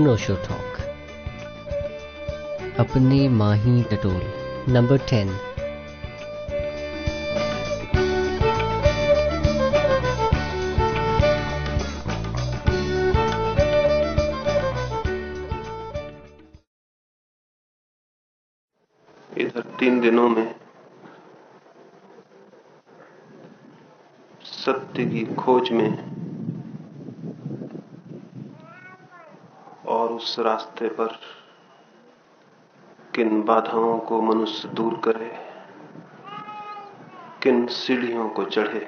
अनोशो talk अपने माही टटोल number ten इधर तीन दिनों में सत्य की खोज में और उस रास्ते पर किन बाधाओं को मनुष्य दूर करे, किन सीढ़ियों को चढ़े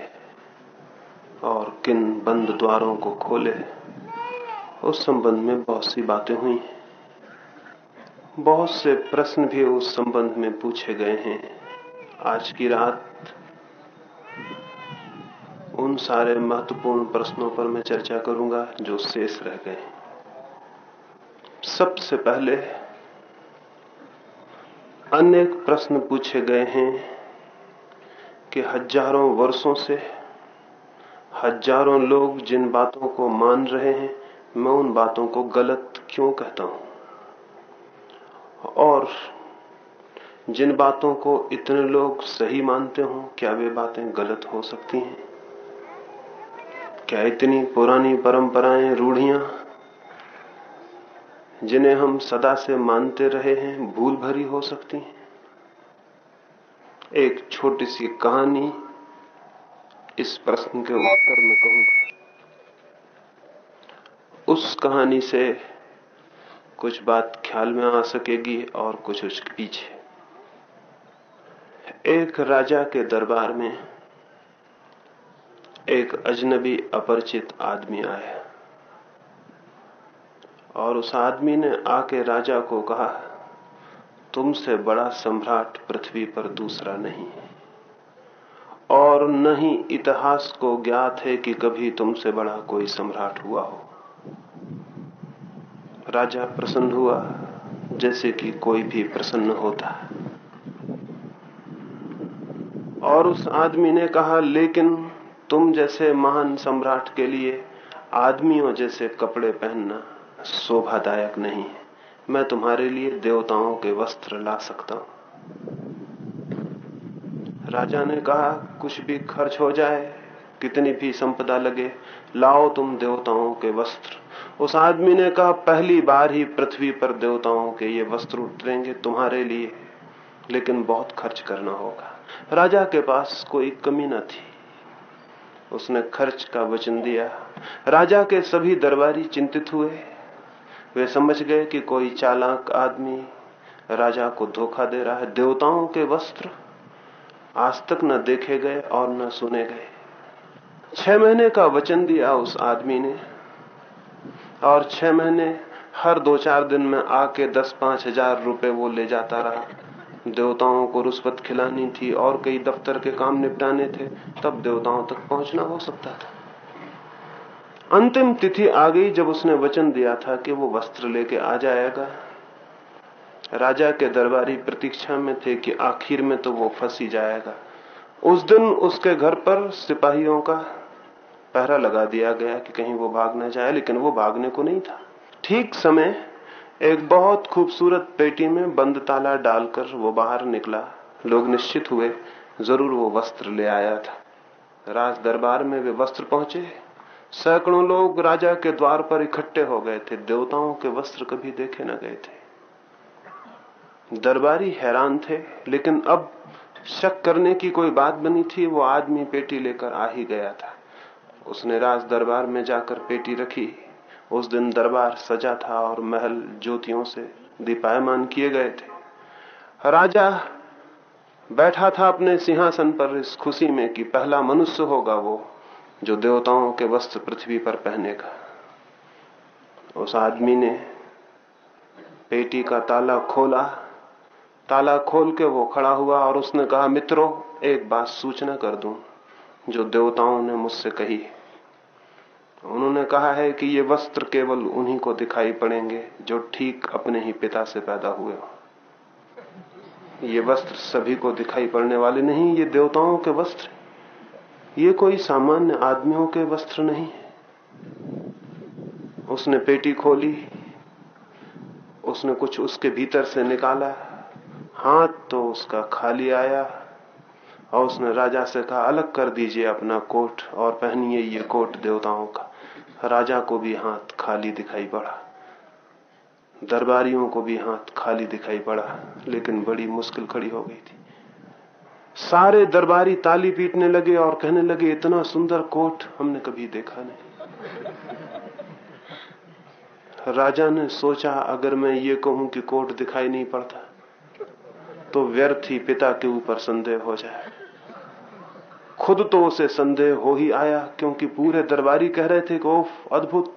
और किन बंद द्वारों को खोले, उस संबंध में बहुत सी बातें हुई बहुत से प्रश्न भी उस संबंध में पूछे गए हैं। आज की रात उन सारे महत्वपूर्ण प्रश्नों पर मैं चर्चा करूँगा जो शेष रह गए सबसे पहले अनेक प्रश्न पूछे गए हैं कि हज़ारों वर्षों से हज़ारों लोग जिन बातों को मान रहे हैं, मैं उन बातों को गलत क्यों कहता हूँ? और जिन बातों को इतने लोग सही मानते हो, क्या वे बातें गलत हो सकती हैं? क्या इतनी पुरानी परंपराएँ, रूढ़ियाँ जिन्हें हम सदा से मानते रहे हैं, भूल भरी हो सकती हैं। एक छोटी सी कहानी इस प्रश्न के उत्तर में कहूँगा। उस कहानी से कुछ बात ख्याल में आ सकेगी और कुछ उसके पीछे। एक राजा के दरबार में एक अजनबी अपरिचित आदमी आया। और उस आदमी ने आके राजा को कहा, तुमसे बड़ा सम्राट पृथ्वी पर दूसरा नहीं और न ही इतिहास को ज्ञात है कि कभी तुमसे बड़ा कोई सम्राट हुआ हो। राजा प्रसन्न हुआ, जैसे कि कोई भी प्रसन्न होता है। और उस आदमी ने कहा, लेकिन तुम जैसे महान सम्राट के लिए आदमियों जैसे कपड़े पहनना शोभादायक नहीं है। मैं तुम्हारे लिए देवताओं के वस्त्र ला सकता हूँ। राजा ने कहा, कुछ भी खर्च हो जाए, कितनी भी संपदा लगे, लाओ तुम देवताओं के वस्त्र। उस आदमी ने कहा, पहली बार ही पृथ्वी पर देवताओं के ये वस्त्र उतरेंगे तुम्हारे लिए, लेकिन बहुत खर्च करना होगा। राजा के पास कोई कमी न थी। उसने खर्च का वचन दिया। राजा के सभी दरबारी चिंतित हुए। वे समझ गए कि कोई चालाक आदमी राजा को धोखा दे रहा है। देवताओं के वस्त्र आज तक न देखे गए और न सुने गए। छह महीने का वचन दिया उस आदमी ने और छह महीने हर दो चार दिन में आके दस पाँच हज़ार रुपए वो ले जाता रहा। देवताओं को रुष्वत खिलानी थी और कई दफ्तर के काम निपटाने थे, तब देवताओं तक पहुँचना हो सकता था। अंतिम तिथि आ गई जब उसने वचन दिया था कि वो वस्त्र लेके आ जाएगा। राजा के दरबारी प्रतीक्षा में थे कि आखिर में तो वो फंस ही जाएगा। उस दिन उसके घर पर सिपाहियों का पहरा लगा दिया गया कि कहीं वो भाग न जाए, लेकिन वो भागने को नहीं था। ठीक समय एक बहुत खूबसूरत पेटी में बंद ताला डालकर वो बाहर निकला। लोग निश्चित हुए, ज़रूर वो वस्त्र ले आया था। राज दरबार में वे वस्त्र पहुँचे। सैकड़ों लोग राजा के द्वार पर इकट्ठे हो गए थे। देवताओं के वस्त्र कभी देखे न गए थे। दरबारी हैरान थे, लेकिन अब शक करने की कोई बात बनी थी, वो आदमी पेटी लेकर आ ही गया था। उसने राज दरबार में जाकर पेटी रखी। उस दिन दरबार सजा था और महल ज्योतियों से दीपायमान किए गए थे। राजा बैठा था अपने सिंहासन पर, इस खुशी में कि पहला मनुष्य होगा वो। जो देवताओं के वस्त्र पृथ्वी पर पहने का। उस आदमी ने पेटी का ताला खोला। ताला खोल के वो खड़ा हुआ और उसने कहा, मित्रों, एक बात सूचना कर दूँ, जो देवताओं ने मुझसे कही उन्होंने कहा है कि ये वस्त्र केवल उन्हीं को दिखाई पड़ेंगे, जो ठीक अपने ही पिता से पैदा हुए हो। ये वस्त्र सभी को दिखाई पड़ने वाले नहीं, ये देवताओं के वस्त्र ये कोई सामान्य आदमियों के वस्त्र नहीं उसने पेटी खोली, उसने कुछ उसके भीतर से निकाला, हाथ तो उसका खाली आया और उसने राजा से कहा, अलग कर दीजिए अपना कोट और पहनिए ये कोट देवताओं का। राजा को भी हाथ खाली दिखाई पड़ा, दरबारियों को भी हाथ खाली दिखाई पड़ा, लेकिन बड़ी मुश्किल खड़ी हो गई थी। सारे दरबारी ताली पीटने लगे और कहने लगे, इतना सुंदर कोट हमने कभी देखा नहीं. राजा ने सोचा, अगर मैं ये कहूँ कि कोट दिखाई नहीं पड़ता तो व्यर्थ ही पिता के ऊपर संदेह हो जाए. खुद तो उसे संदेह हो ही आया, क्योंकि पूरे दरबारी कह रहे थे कि ओफ अद्भुत!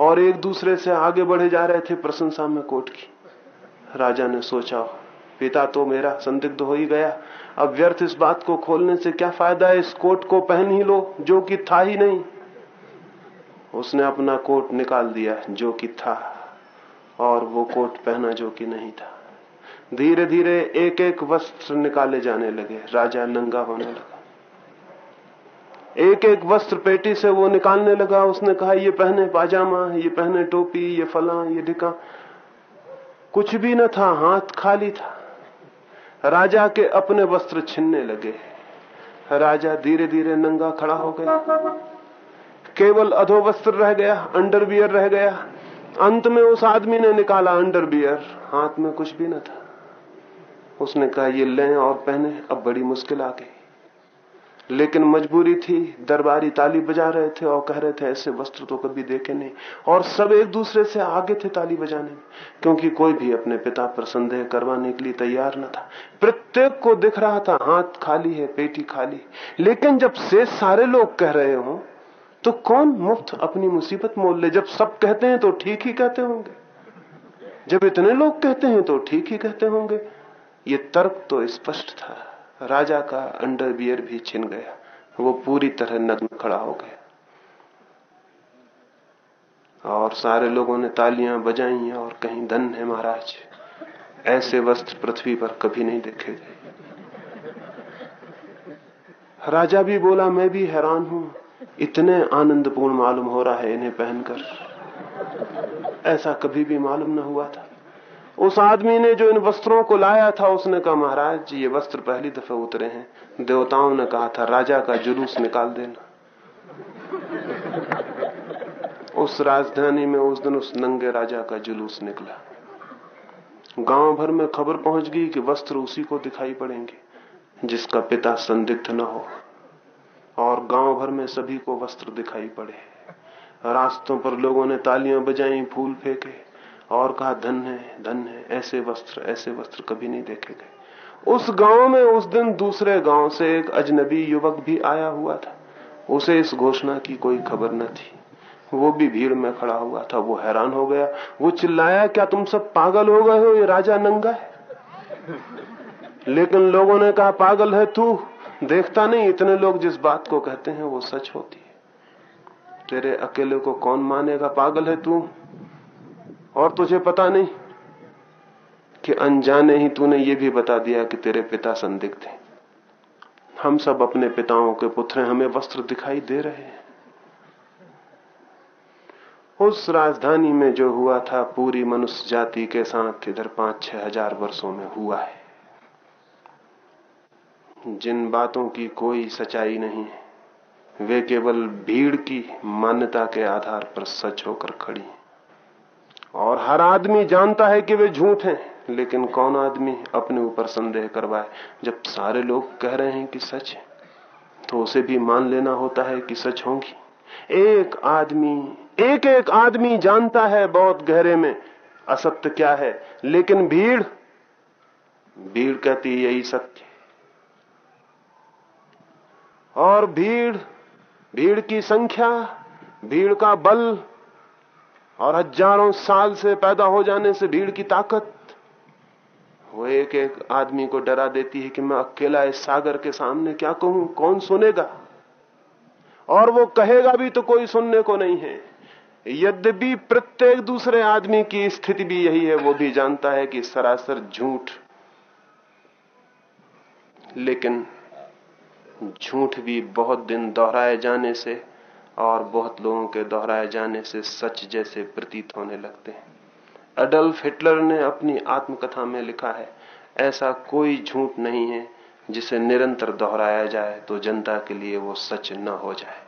और एक दूसरे से आगे बढ़े जा रहे थे, प्रशंसा में कोट की। राजा ने सोचा, पिता तो मेरा संदिग्ध हो ही गया अब व्यर्थ इस बात को खोलने से क्या फ़ायदा है? इस कोट को पहन ही लो, जो कि था ही नहीं। उसने अपना कोट निकाल दिया, जो कि था, और वो कोट पहना जो कि नहीं था। धीरे धीरे एक एक वस्त्र निकाले जाने लगे, राजा नंगा होने लगा। एक एक वस्त्र पेटी से वो निकालने लगा। उसने कहा, ये पहने पाजामा, ये पहने टोपी, ये फला, ये ढिका। कुछ भी न था, हाथ खाली था। राजा के अपने वस्त्र छिनने लगे। राजा धीरे धीरे नंगा खड़ा हो गया। केवल अधो वस्त्र रह गया अंडरवियर रह गया। अंत में उस आदमी ने निकाला अंडरवियर हाथ में कुछ भी न था। उसने कहा, ये लें और पहने, अब बड़ी मुश्किल आ गई। लेकिन मजबूरी थी, दरबारी ताली बजा रहे थे और कह रहे थे, ऐसे वस्त्र तो कभी देखे नहीं। और सब एक दूसरे से आगे थे ताली बजाने में, क्योंकि कोई भी अपने पिता पर संदेह करवाने के लिए तैयार न था। प्रत्येक को दिख रहा था, हाथ खाली है, पेटी खाली। लेकिन जब से सारे लोग कह रहे हो तो कौन मुफ़्त अपनी मुसीबत मोल ले? जब सब कहते हैं तो ठीक ही कहते होंगे। जब इतने लोग कहते हैं तो ठीक ही कहते होंगे। ये तर्क तो स्पष्ट था। राजा का अंडरवियर भी छिन गया। वो पूरी तरह नग्न खड़ा हो गया। और सारे लोगों ने तालियाँ बजाई और कहीं धन है महाराज, ऐसे वस्त्र पृथ्वी पर कभी नहीं देखे गए। राजा भी बोला, मैं भी हैरान हूँ। इतने आनंदपूर्ण मालूम हो रहा है इन्हें पहनकर। ऐसा कभी भी मालूम न हुआ था। उस आदमी ने जो इन वस्त्रों को लाया था, उसने कहा, महाराज जी, ये वस्त्र पहली दफे उतरे हैं। देवताओं ने कहा था, राजा का जुलूस निकाल देना। उस राजधानी में उस दिन उस नंगे राजा का जुलूस निकला। गाँव भर में खबर पहुँच गई कि वस्त्र उसी को दिखाई पड़ेंगे, जिसका पिता संदिग्ध न हो। और गाँव भर में सभी को वस्त्र दिखाई पड़े। रास्तों पर लोगों ने तालियाँ बजाई, फूल फेंके। और कहा, धन है धन है, ऐसे वस्त्र ऐसे वस्त्र कभी नहीं देखे गए। उस गाँव में उस दिन दूसरे गाँव से एक अजनबी युवक भी आया हुआ था। उसे इस घोषणा की कोई खबर न थी। वो भी भीड़ में खड़ा हुआ था। वो हैरान हो गया। वो चिल्लाया, क्या तुम सब पागल हो गए हो? ये राजा नंगा है। लेकिन लोगों ने कहा, पागल है तू। देखता नहीं, इतने लोग जिस बात को कहते हैं वो सच होती है। तेरे अकेले को कौन मानेगा? पागल है तू। और तुझे पता नहीं कि अनजाने ही तूने ये भी बता दिया कि तेरे पिता संदिग्ध थे हम सब अपने पिताओं के पुत्र हमें वस्त्र दिखाई दे रहे हैं। उस राजधानी में जो हुआ था, पूरी मनुष्य जाति के साथ इधर पाँच छह हज़ार वर्षों में हुआ है। जिन बातों की कोई सच्चाई नहीं है, वे केवल भीड़ की मान्यता के आधार पर सच होकर खड़ी हैं। और हर आदमी जानता है कि वे झूठ हैं, लेकिन कौन आदमी अपने ऊपर संदेह करवाए? जब सारे लोग कह रहे हैं कि सच है तो उसे भी मान लेना होता है कि सच होंगी। एक आदमी एक एक आदमी जानता है बहुत गहरे में असत्य क्या है, लेकिन भीड़ भीड़ कहती है यही सत्य और भीड़ भीड़ की संख्या, भीड़ का बल और हज़ारों साल से पैदा हो जाने से भीड़ की ताकत। वो एक एक आदमी को डरा देती है कि मैं अकेला इस सागर के सामने क्या कहूँ? कौन सुनेगा? और वो कहेगा भी तो कोई सुनने को नहीं है। यद्यपि प्रत्येक दूसरे आदमी की स्थिति भी यही है, वो भी जानता है कि सरासर झूठ। लेकिन झूठ भी बहुत दिन दोहराए जाने से और बहुत लोगों के दोहराए जाने से सच जैसे प्रतीत होने लगते हैं। अडल्फ हिटलर ने अपनी आत्मकथा में लिखा है, ऐसा कोई झूठ नहीं है जिसे निरंतर दोहराया जाए तो जनता के लिए वो सच न हो जाए।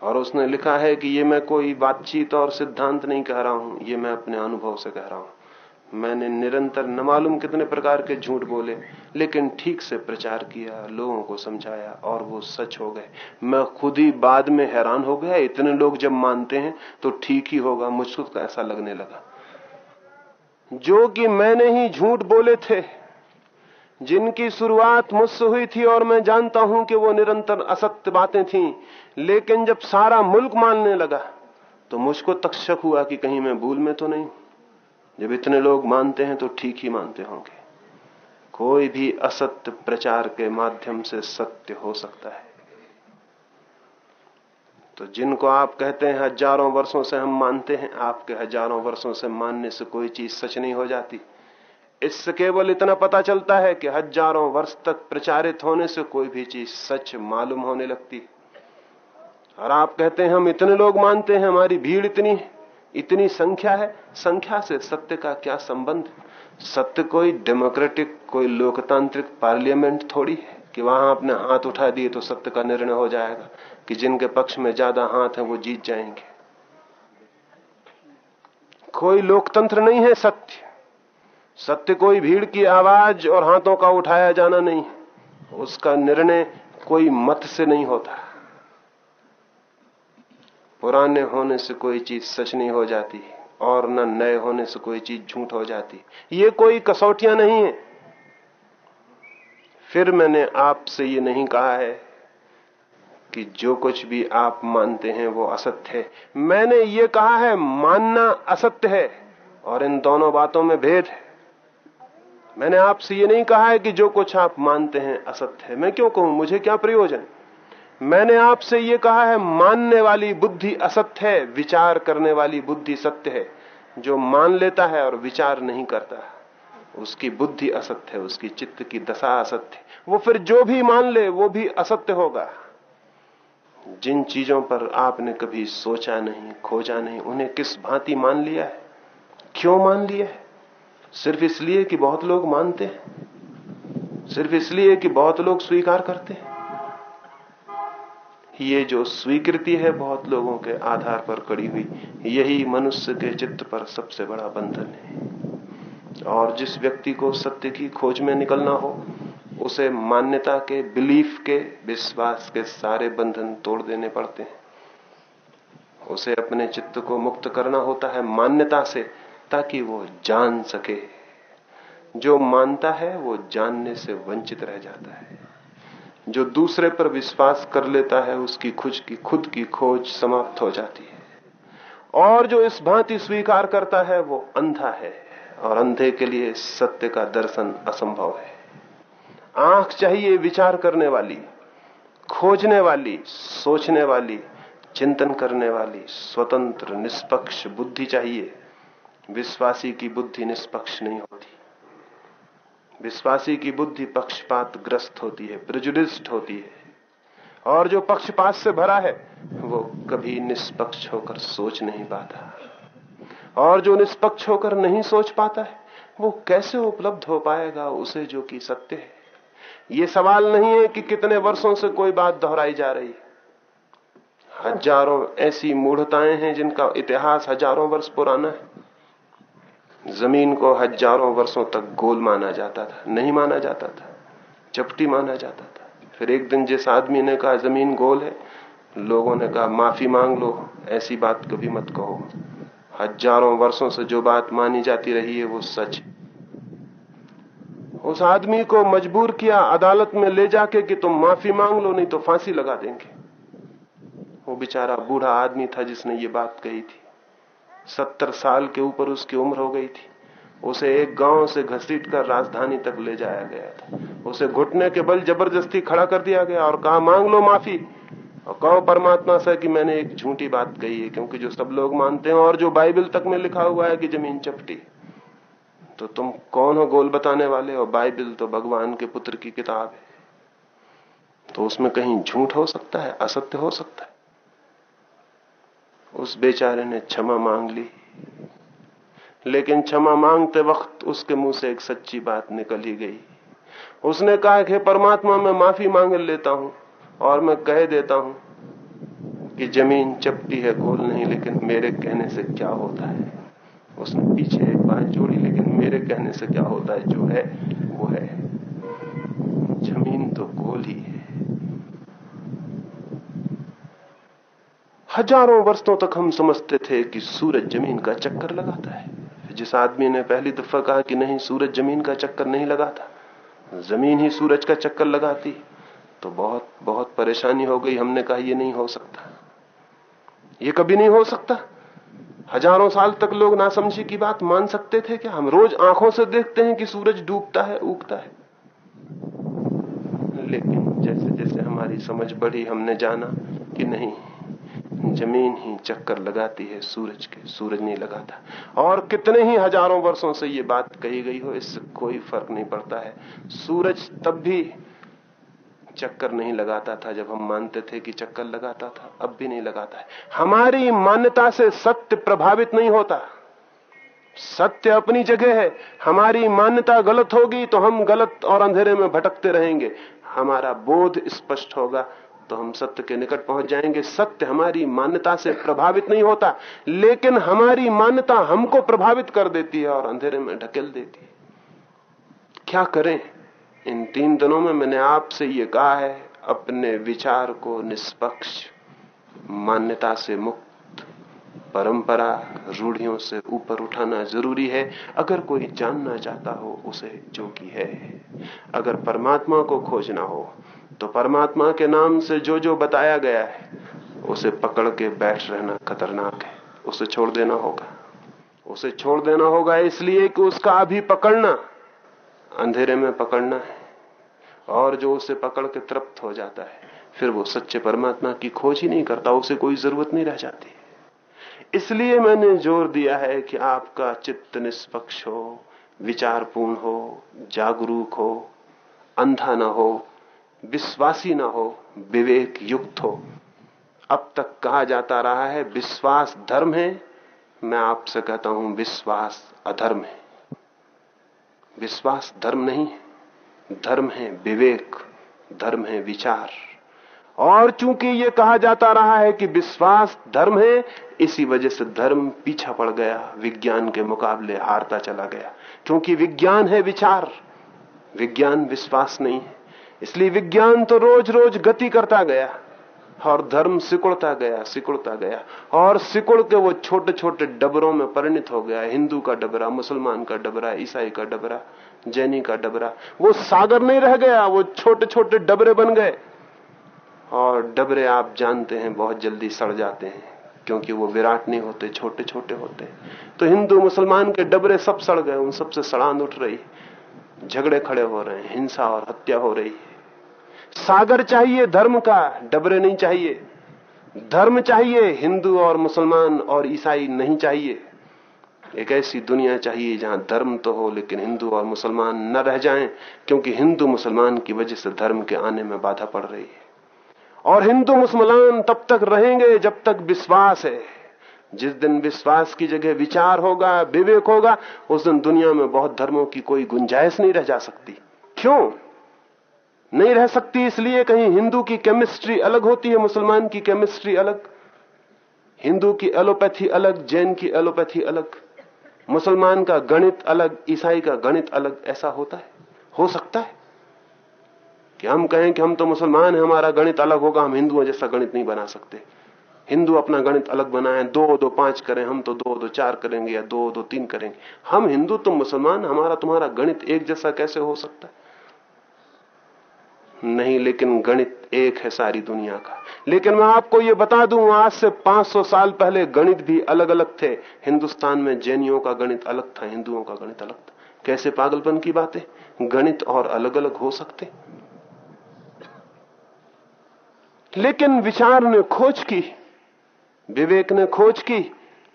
और उसने लिखा है कि ये मैं कोई बातचीत और सिद्धांत नहीं कह रहा हूँ, ये मैं अपने अनुभव से कह रहा हूँ। मैंने निरंतर न मालूम कितने प्रकार के झूठ बोले, लेकिन ठीक से प्रचार किया, लोगों को समझाया, और वो सच हो गए। मैं खुद ही बाद में हैरान हो गया। इतने लोग जब मानते हैं तो ठीक ही होगा। मुझको ऐसा लगने लगा। जो कि मैंने ही झूठ बोले थे, जिनकी शुरुआत मुझसे हुई थी, और मैं जानता हूँ कि वो निरंतर असत्य बातें थीं, लेकिन जब सारा मुल्क मानने लगा तो मुझको तक शक हुआ कि कहीं मैं भूल में तो नहीं। जब इतने लोग मानते हैं तो ठीक ही मानते होंगे। कोई भी असत्य प्रचार के माध्यम से सत्य हो सकता है। तो जिनको आप कहते हैं हज़ारों वर्षों से हम मानते हैं, आपके हज़ारों वर्षों से मानने से कोई चीज़ सच नहीं हो जाती। इससे केवल इतना पता चलता है कि हज़ारों वर्ष तक प्रचारित होने से कोई भी चीज़ सच मालूम होने लगती। और आप कहते हैं हम इतने लोग मानते हैं, हमारी भीड़ इतनी इतनी संख्या है। संख्या से सत्य का क्या संबंध? सत्य कोई डेमोक्रेटिक, कोई लोकतांत्रिक पार्लियामेंट थोड़ी है कि वहाँ अपने हाथ उठा दिए तो सत्य का निर्णय हो जाएगा कि जिनके पक्ष में ज़्यादा हाथ है वो जीत जाएँगे। कोई लोकतंत्र नहीं है सत्य। सत्य कोई भीड़ की आवाज़ और हाथों का उठाया जाना नहीं उसका निर्णय कोई मत से नहीं होता। पुराने होने से कोई चीज़ सच नहीं हो जाती और न नए होने से कोई चीज़ झूठ हो जाती। ये कोई कसौटियाँ नहीं है। फिर मैंने आपसे ये नहीं कहा है कि जो कुछ भी आप मानते हैं वो असत्य है। मैंने ये कहा है, मानना असत्य है और इन दोनों बातों में भेद है। मैंने आपसे ये नहीं कहा है कि जो कुछ आप मानते हैं असत्य है। मैं क्यों कहूँ? मुझे क्या प्रयोजन? मैंने आपसे ये कहा है, मानने वाली बुद्धि असत्य है, विचार करने वाली बुद्धि सत्य है। जो मान लेता है और विचार नहीं करता, उसकी बुद्धि असत्य है, उसकी चित्त की दशा असत्य वो फिर जो भी मान ले, वो भी असत्य होगा। जिन चीज़ों पर आपने कभी सोचा नहीं, खोजा नहीं, उन्हें किस भांति मान लिया है? क्यों मान लिया है? सिर्फ़ इसलिए कि बहुत लोग मानते हैं? सिर्फ़ इसलिए कि बहुत लोग स्वीकार करते हैं? ये जो स्वीकृति है बहुत लोगों के आधार पर कड़ी हुई, यही मनुष्य के चित्त पर सबसे बड़ा बंधन है। और जिस व्यक्ति को सत्य की खोज में निकलना हो, उसे मान्यता के, बिलीफ के, विश्वास के सारे बंधन तोड़ देने पड़ते हैं। उसे अपने चित्त को मुक्त करना होता है मान्यता से, ताकि वो जान सके। जो मानता है, वो जानने से वंचित रह जाता है। जो दूसरे पर विश्वास कर लेता है, उसकी खुद की खुद की खोज समाप्त हो जाती है। और जो इस भांति स्वीकार करता है, वो अंधा है, और अंधे के लिए सत्य का दर्शन असंभव है। आँख चाहिए विचार करने वाली, खोजने वाली, सोचने वाली, चिंतन करने वाली, स्वतंत्र, निष्पक्ष बुद्धि चाहिए। विश्वासी की बुद्धि निष्पक्ष नहीं होती। विश्वासी की बुद्धि पक्षपात ग्रस्त होती है प्रिजुडिस्ड होती है। और जो पक्षपात से भरा है, वो कभी निष्पक्ष होकर सोच नहीं पाता। और जो निष्पक्ष होकर नहीं सोच पाता है, वो कैसे उपलब्ध हो पाएगा उसे जो कि सत्य है? ये सवाल नहीं है कि कितने वर्षों से कोई बात दोहराई जा रही है। हज़ारों ऐसी मूढ़ताएँ हैं जिनका इतिहास हज़ारों वर्ष पुराना है। ज़मीन को हज़ारों वर्षों तक गोल माना जाता था, नहीं माना जाता था, चपटी माना जाता था। फिर एक दिन जिस आदमी ने कहा, ज़मीन गोल है, लोगों ने कहा, माफ़ी मांग लो, ऐसी बात कभी मत कहो। हज़ारों वर्षों से जो बात मानी जाती रही है, वो सच उस आदमी को मजबूर किया, अदालत में ले जाके कि तुम माफ़ी मांग लो, नहीं तो फांसी लगा देंगे। वो बेचारा बूढ़ा आदमी था जिसने ये बात कही थी। सत्तर साल के ऊपर उसकी उम्र हो गई थी। उसे एक गाँव से घसीट कर राजधानी तक ले जाया गया था। उसे घुटने के बल ज़बरदस्ती खड़ा कर दिया गया और कहा, मांग लो माफ़ी। और कहो परमात्मा से कि मैंने एक झूठी बात कही है, क्योंकि जो सब लोग मानते हैं और जो बाइबल तक में लिखा हुआ है कि ज़मीन चपटी। तो तुम कौन हो गोल बताने वाले? और बाइबिल तो भगवान के पुत्र की किताब है। तो उसमें कहीं झूठ हो सकता है, असत्य हो सकता है? उस बेचारे ने क्षमा मांग ली। लेकिन क्षमा मांगते वक्त उसके मुँह से एक सच्ची बात निकल ही गई। उसने कहा कि परमात्मा, मैं माफ़ी मांग लेता हूँ और मैं कह देता हूँ कि ज़मीन चपटी है गोल नहीं, लेकिन मेरे कहने से क्या होता है? उसने पीछे एक बात जोड़ी, लेकिन मेरे कहने से क्या होता है? जो है, वो है। ज़मीन तो गोल ही है। हज़ारों वर्षों तक हम समझते थे कि सूरज ज़मीन का चक्कर लगाता है। जिस आदमी ने पहली दफ़ा कहा कि नहीं, सूरज ज़मीन का चक्कर नहीं लगाता, ज़मीन ही सूरज का चक्कर लगाती तो बहुत बहुत परेशानी हो गई। हमने कहा यह नहीं हो सकता। ये कभी नहीं हो सकता। हज़ारों साल तक लोग नासमझी की बात मान सकते थे क्या? हम रोज आँखों से देखते हैं कि सूरज डूबता है, उगता है। लेकिन जैसे जैसे हमारी समझ बढ़ी, हमने जाना कि नहीं ज़मीन ही चक्कर लगाती है, सूरज के, सूरज नहीं लगाता। और कितने ही हज़ारों वर्षों से ये बात कही गई हो, इससे कोई फ़र्क नहीं पड़ता है। सूरज तब भी चक्कर नहीं लगाता था, जब हम मानते थे कि चक्कर लगाता था, अब भी नहीं लगाता है। हमारी मान्यता से सत्य प्रभावित नहीं होता। सत्य अपनी जगह है। हमारी मान्यता गलत होगी तो हम गलत और अंधेरे में भटकते रहेंगे। हमारा बोध स्पष्ट होगा। तो हम सत्य के निकट पहुँच जाएँगे। सत्य हमारी मान्यता से प्रभावित नहीं होता, लेकिन हमारी मान्यता हमको प्रभावित कर देती है और अंधेरे में ढकेल देती है। क्या करें? इन तीन दिनों में मैंने आपसे ये कहा है, अपने विचार को निष्पक्ष, मान्यता से मुक्त, परंपरा, रूढ़ियों से ऊपर उठाना ज़रूरी है। अगर कोई जानना चाहता हो, उसे जो कि है, अगर परमात्मा को खोजना हो तो परमात्मा के नाम से जो जो बताया गया है, उसे पकड़ के बैठ रहना खतरनाक है। उसे छोड़ देना होगा। उसे छोड़ देना होगा इसलिए कि उसका अभी पकड़ना, अंधेरे में पकड़ना है। और जो उसे पकड़ के तृप्त हो जाता है, फिर वो सच्चे परमात्मा की खोज ही नहीं करता, उसे कोई ज़रूरत नहीं रह जाती। इसलिए मैंने ज़ोर दिया है कि आपका चित्त निष्पक्ष हो, विचारपूर्ण हो, जागरूक हो, अंधा ना हो। विश्वासी ना हो, विवेक युक्त हो। अब तक कहा जाता रहा है, विश्वास धर्म है। मैं आपसे कहता हूँ, विश्वास अधर्म है। विश्वास धर्म नहीं है। धर्म है विवेक, धर्म है विचार। और चूँकि ये कहा जाता रहा है कि विश्वास धर्म है, इसी वजह से धर्म पीछा पड़ गया, विज्ञान के मुकाबले हारता चला गया। क्योंकि विज्ञान है विचार, विज्ञान विश्वास नहीं है। इसलिए विज्ञान तो रोज रोज गति करता गया, और धर्म सिकुड़ता गया सिकुड़ता गया, और सिकुड़ के वो छोटे छोटे डबरों में परिणित हो गया, हिंदू का डबरा, मुसलमान का डबरा, ईसाई का डबरा, जैनी का डबरा। वो सागर नहीं रह गया, वो छोटे छोटे डबरे बन गए। और डबरे आप जानते हैं, बहुत जल्दी सड़ जाते हैं, क्योंकि वो विराट नहीं होते छोटे छोटे होते तो हिंदू, मुसलमान के डबरे सब सड़ गए, उन सबसे सड़ान उठ रही, झगड़े खड़े हो रहे हैं, हिंसा और हत्या हो रही है। सागर चाहिए, धर्म का डबरे नहीं चाहिए। धर्म चाहिए, हिंदू और मुसलमान और ईसाई नहीं चाहिए। एक ऐसी दुनिया चाहिए जहाँ धर्म तो हो, लेकिन हिंदू और मुसलमान न रह जाएँ, क्योंकि हिंदू मुसलमान की वजह से धर्म के आने में बाधा पड़ रही है। और हिंदू मुसलमान तब तक रहेंगे जब तक विश्वास है। जिस दिन विश्वास की जगह विचार होगा, विवेक होगा, उस दिन दुनिया में बहुत धर्मों की कोई गुंजाइश नहीं रह जा सकती। क्यों? नहीं रह सकती, इसलिए कहीं हिंदू की केमिस्ट्री अलग होती है, मुसलमान की केमिस्ट्री अलग। हिंदू की एलोपैथी अलग, जैन की एलोपैथी अलग। मुसलमान का गणित अलग, ईसाई का गणित अलग, ऐसा होता है? हो सकता है? कि हम कहें कि हम तो मुसलमान हैं, हमारा गणित अलग होगा, हम हिंदुओं जैसा गणित नहीं बना सकते। हिंदू अपना गणित अलग बनाए, दो दो, पाँच करें, हम तो दो दो, चार करेंगे या दो दो, तीन करेंगे। हम हिंदू, तुम मुसलमान, हमारा तुम्हारा गणित एक जैसा कैसे हो सकता है? नहीं, लेकिन गणित एक है सारी दुनिया का। लेकिन मैं आपको ये बता दूँ, आज से 500 साल पहले गणित भी अलग अलग थे। हिंदुस्तान में जैनियों का गणित अलग था, हिंदुओं का गणित अलग था। कैसे पागलपन की बात? है गणित और अलग अलग हो सकते। लेकिन विचार ने खोज की, विवेक ने खोज की,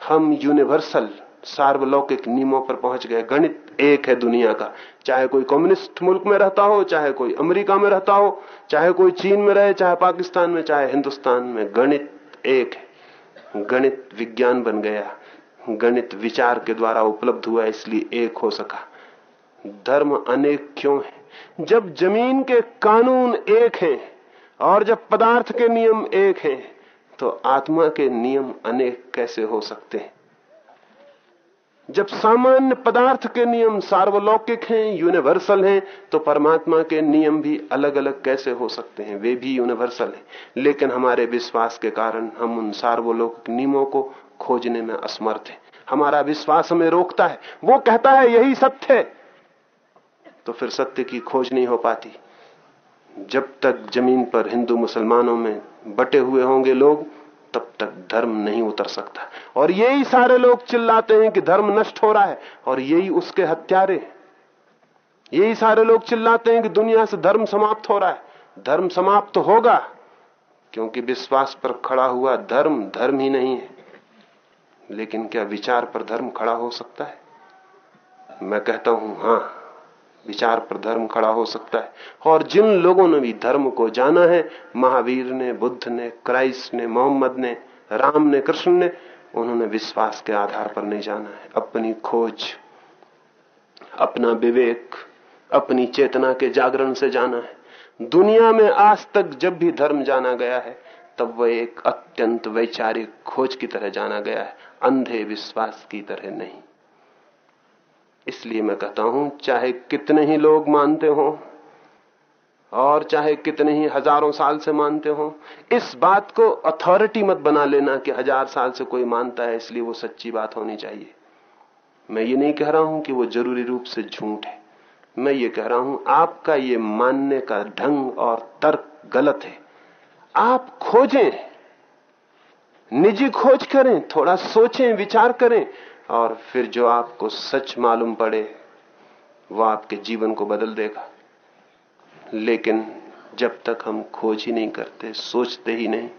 हम यूनिवर्सल, सार्वलौकिक नियमों पर पहुँच गए। गणित एक है दुनिया का। चाहे कोई कम्युनिस्ट मुल्क में रहता हो, चाहे कोई अमेरिका में रहता हो, चाहे कोई चीन में रहे, चाहे पाकिस्तान में, चाहे हिंदुस्तान में, गणित एक है। गणित विज्ञान बन गया। गणित विचार के द्वारा उपलब्ध हुआ, इसलिए एक हो सका। धर्म अनेक क्यों है? जब ज़मीन के कानून एक हैं और जब पदार्थ के नियम एक हैं तो आत्मा के नियम अनेक कैसे हो सकते हैं? जब सामान्य पदार्थ के नियम सार्वलौकिक हैं यूनिवर्सल हैं तो परमात्मा के नियम भी अलग अलग कैसे हो सकते हैं? वे भी यूनिवर्सल हैं। लेकिन हमारे विश्वास के कारण हम उन सार्वलौकिक नियमों को खोजने में असमर्थ हैं। हमारा विश्वास हमें रोकता है। वो कहता है, यही सत्य है। तो फिर सत्य की खोज नहीं हो पाती। जब तक ज़मीन पर हिंदू मुसलमानों में बटे हुए होंगे लोग तब तक धर्म नहीं उतर सकता। और यही सारे लोग चिल्लाते हैं कि धर्म नष्ट हो रहा है, और यही उसके हत्यारे यही सारे लोग चिल्लाते हैं कि दुनिया से धर्म समाप्त हो रहा है। धर्म समाप्त होगा, क्योंकि विश्वास पर खड़ा हुआ धर्म धर्म ही नहीं है। लेकिन क्या विचार पर धर्म खड़ा हो सकता है? मैं कहता हूँ, हाँ। विचार पर धर्म खड़ा हो सकता है। और जिन लोगों ने भी धर्म को जाना है, महावीर ने, बुद्ध ने, क्राइस्ट ने, मोहम्मद ने, राम ने, कृष्ण ने, उन्होंने विश्वास के आधार पर नहीं जाना है। अपनी खोज, अपना विवेक, अपनी चेतना के जागरण से जाना है। दुनिया में आज तक जब भी धर्म जाना गया है, तब वह एक अत्यंत वैचारिक खोज की तरह जाना गया है। अंधे विश्वास की तरह नहीं। इसलिए मैं कहता हूँ, चाहे कितने ही लोग मानते हो, और चाहे कितने ही हज़ारों साल से मानते हो, इस बात को अथॉरिटी मत बना लेना कि हज़ार साल से कोई मानता है, इसलिए वो सच्ची बात होनी चाहिए। मैं ये नहीं कह रहा हूँ कि वो ज़रूरी रूप से झूठ है। मैं ये कह रहा हूँ, आपका ये मानने का ढंग और तर्क गलत है। आप खोजें, निजी खोज करें, थोड़ा सोचें, विचार करें और फिर जो आपको सच मालूम पड़े, वो आपके जीवन को बदल देगा। लेकिन जब तक हम खोज ही नहीं करते, सोचते ही नहीं,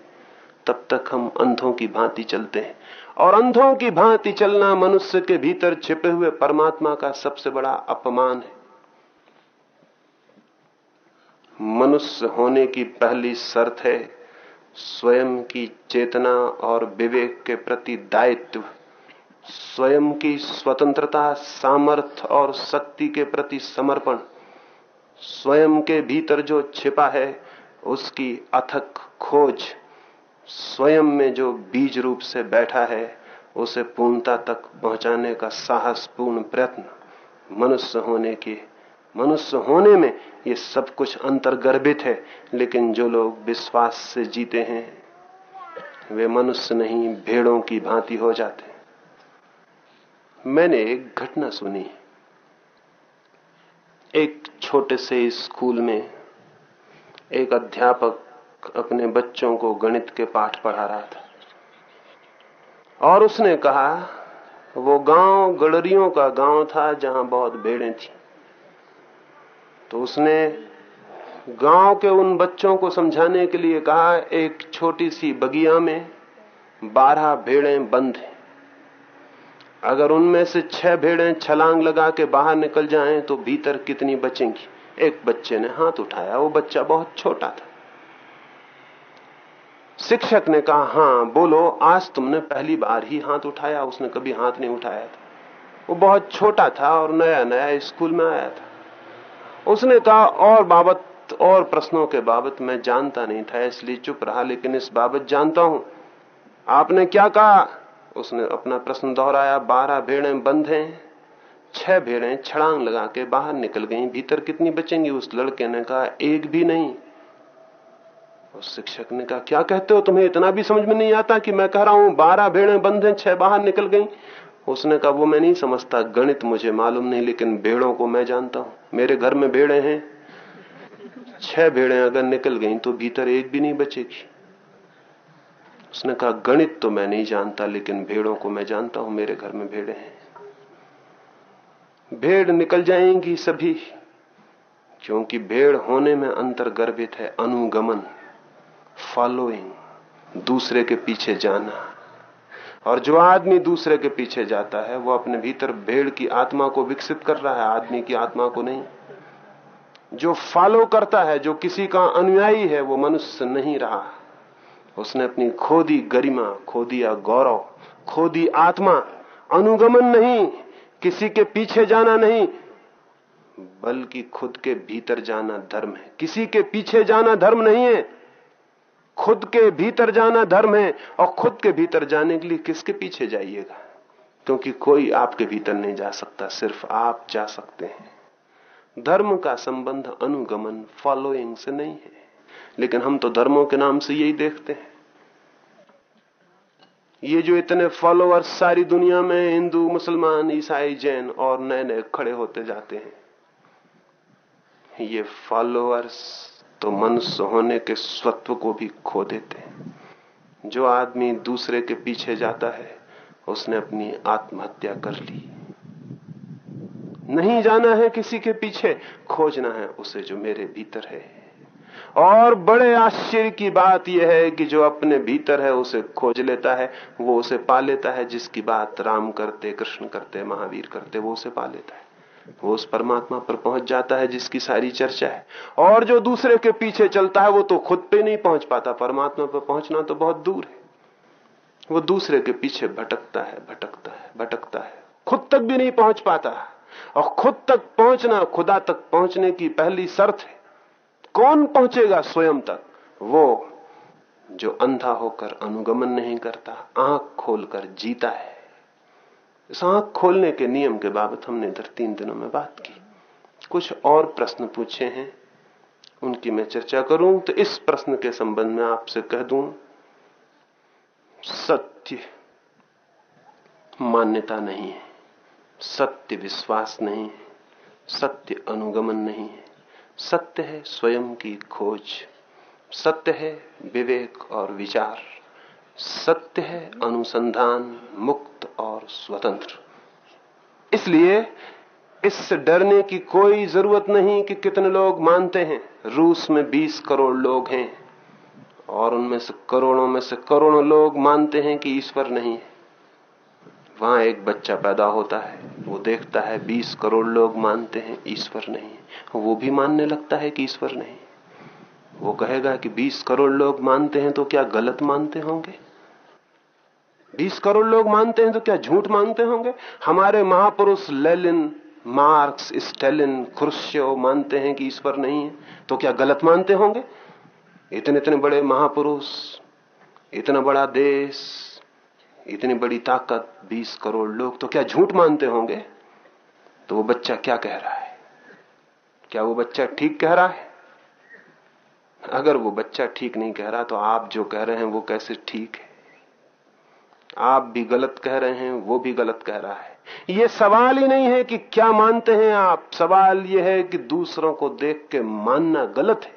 तब तक हम अंधों की भांति चलते हैं। और अंधों की भांति चलना मनुष्य के भीतर छिपे हुए परमात्मा का सबसे बड़ा अपमान है। मनुष्य होने की पहली शर्त है स्वयं की चेतना और विवेक के प्रति दायित्व। स्वयं की स्वतंत्रता सामर्थ्य और शक्ति के प्रति समर्पण, स्वयं के भीतर जो छिपा है, उसकी अथक खोज, स्वयं में जो बीज रूप से बैठा है, उसे पूर्णता तक पहुँचाने का साहसपूर्ण प्रयत्न, मनुष्य होने की, मनुष्य होने में ये सब कुछ अंतर्गर्भित है, लेकिन जो लोग विश्वास से जीते हैं, वे मनुष्य नहीं, भेड़ों की भांति हो जाते मैंने एक घटना सुनी। एक छोटे से स्कूल में एक अध्यापक अपने बच्चों को गणित के पाठ पढ़ा रहा था। और उसने कहा, वो गाँव गड़रियों का गाँव था जहाँ बहुत भेड़ें थी। तो उसने गाँव के उन बच्चों को समझाने के लिए कहा, एक छोटी सी बगिया में बारह भेड़ें बंद हैं। अगर उनमें से छह भेड़ें छलांग लगा के बाहर निकल जाएँ तो भीतर कितनी बचेंगी? एक बच्चे ने हाथ उठाया, वो बच्चा बहुत छोटा था। शिक्षक ने कहा, हाँ, बोलो, आज तुमने पहली बार ही हाथ उठाया, उसने कभी हाथ नहीं उठाया था। वो बहुत छोटा था और नया नया स्कूल में आया था। उसने कहा, और बाबत, और प्रश्नों के बाबत मैं जानता नहीं था, इसलिए चुप रहा, लेकिन इस बाबत जानता हूँ। आपने क्या कहा? उसने अपना प्रश्न दोहराया, बारह भेड़ें बंद हैं, छह भेड़ें छड़ांग लगा के बाहर निकल गई, भीतर कितनी बचेंगी? उस लड़के ने कहा, एक भी नहीं। उस शिक्षक ने कहा, क्या कहते हो तुम्हें? इतना भी समझ में नहीं आता कि मैं कह रहा हूँ, बारह भेड़ें बंद हैं, छह बाहर निकल गई। उसने कहा, वो मैं नहीं समझता, गणित मुझे मालूम नहीं, लेकिन भेड़ों को मैं जानता हूँ। मेरे घर में भेड़े हैं। छह भेड़ें अगर निकल गई तो भीतर एक भी नहीं बचेगी। उसने कहा, गणित तो मैं नहीं जानता, लेकिन भेड़ों को मैं जानता हूँ, मेरे घर में भेड़े हैं। भेड़ निकल जाएँगी सभी, क्योंकि भेड़ होने में अंतर गर्भित है, अनुगमन फॉलोइंग दूसरे के पीछे जाना। और जो आदमी दूसरे के पीछे जाता है, वो अपने भीतर भेड़ की आत्मा को विकसित कर रहा है, आदमी की आत्मा को नहीं। जो फॉलो करता है, जो किसी का अनुयायी है, वो मनुष्य नहीं रहा। उसने अपनी खोदी गरिमा खो दिया गौरव खो दी आत्मा अनुगमन नहीं, किसी के पीछे जाना नहीं, बल्कि खुद के भीतर जाना धर्म है। किसी के पीछे जाना धर्म नहीं है, खुद के भीतर जाना धर्म है, और खुद के भीतर जाने के लिए किसके पीछे जाइएगा? क्योंकि कोई आपके भीतर नहीं जा सकता, सिर्फ़ आप जा सकते हैं। धर्म का संबंध अनुगमन फॉलोइंग से नहीं है। लेकिन हम तो धर्मों के नाम से यही देखते हैं। ये जो इतने फॉलोअर्स सारी दुनिया में, हिंदू, मुसलमान, ईसाई, जैन और नए नए खड़े होते जाते हैं। ये फॉलोअर्स तो मनुष्य होने के स्वत्व को भी खो देते हैं। जो आदमी दूसरे के पीछे जाता है, उसने अपनी आत्महत्या कर ली। नहीं जाना है किसी के पीछे, खोजना है उसे जो मेरे भीतर है। और बड़े आश्चर्य की बात यह है कि जो अपने भीतर है, उसे खोज लेता है, वो उसे पा लेता है, जिसकी बात राम करते, कृष्ण करते, महावीर करते, वो उसे पा लेता है। वो उस परमात्मा पर पहुँच जाता है, जिसकी सारी चर्चा है। और जो दूसरे के पीछे चलता है, वो तो खुद पे नहीं पहुँच पाता। परमात्मा पर पहुँचना तो बहुत दूर है। वो दूसरे के पीछे भटकता है भटकता है भटकता है। खुद तक भी नहीं पहुँच पाता। और खुद तक पहुँचना, खुदा तक पहुँचने की पहली शर्त है। कौन पहुंचेगा स्वयं तक? वो जो अंधा होकर अनुगमन नहीं करता, आँख खोलकर जीता है। इस आँख खोलने के नियम के बाबत हमने इधर तीन दिनों में बात की। कुछ और प्रश्न पूछे हैं, उनकी मैं चर्चा करूँ तो इस प्रश्न के संबंध में आपसे कह दूँ, सत्य मान्यता नहीं है, सत्य विश्वास नहीं है, सत्य अनुगमन नहीं है। सत्य है स्वयं की खोज। सत्य है विवेक और विचार। सत्य है अनुसंधान, मुक्त और स्वतंत्र। इसलिए इससे डरने की कोई ज़रूरत नहीं कि कितने लोग मानते हैं। रूस में 20 करोड़ लोग हैं और उनमें से करोड़ों में से करोड़ों लोग मानते हैं कि ईश्वर नहीं है। वहाँ एक बच्चा पैदा होता है, वो देखता है 20 करोड़ लोग मानते हैं, ईश्वर नहीं वो भी मानने लगता है कि ईश्वर नहीं वो कहेगा कि 20 करोड़ लोग मानते हैं तो क्या गलत मानते होंगे? 20 करोड़ लोग मानते हैं तो क्या झूठ मानते होंगे? हमारे महापुरुष लेलिन, मार्क्स, स्टेलिन, खुर्शियो मानते हैं कि ईश्वर नहीं है तो क्या गलत मानते होंगे? इतने इतने बड़े महापुरुष, इतना बड़ा देश इतनी बड़ी ताकत 20 करोड़ लोग तो क्या झूठ मानते होंगे? तो वो बच्चा क्या कह रहा है? क्या वो बच्चा ठीक कह रहा है? अगर वो बच्चा ठीक नहीं कह रहा तो आप जो कह रहे हैं वो कैसे ठीक है? आप भी गलत कह रहे हैं, वो भी गलत कह रहा है। ये सवाल ही नहीं है कि क्या मानते हैं आप। सवाल ये है कि दूसरों को देख के मानना गलत है।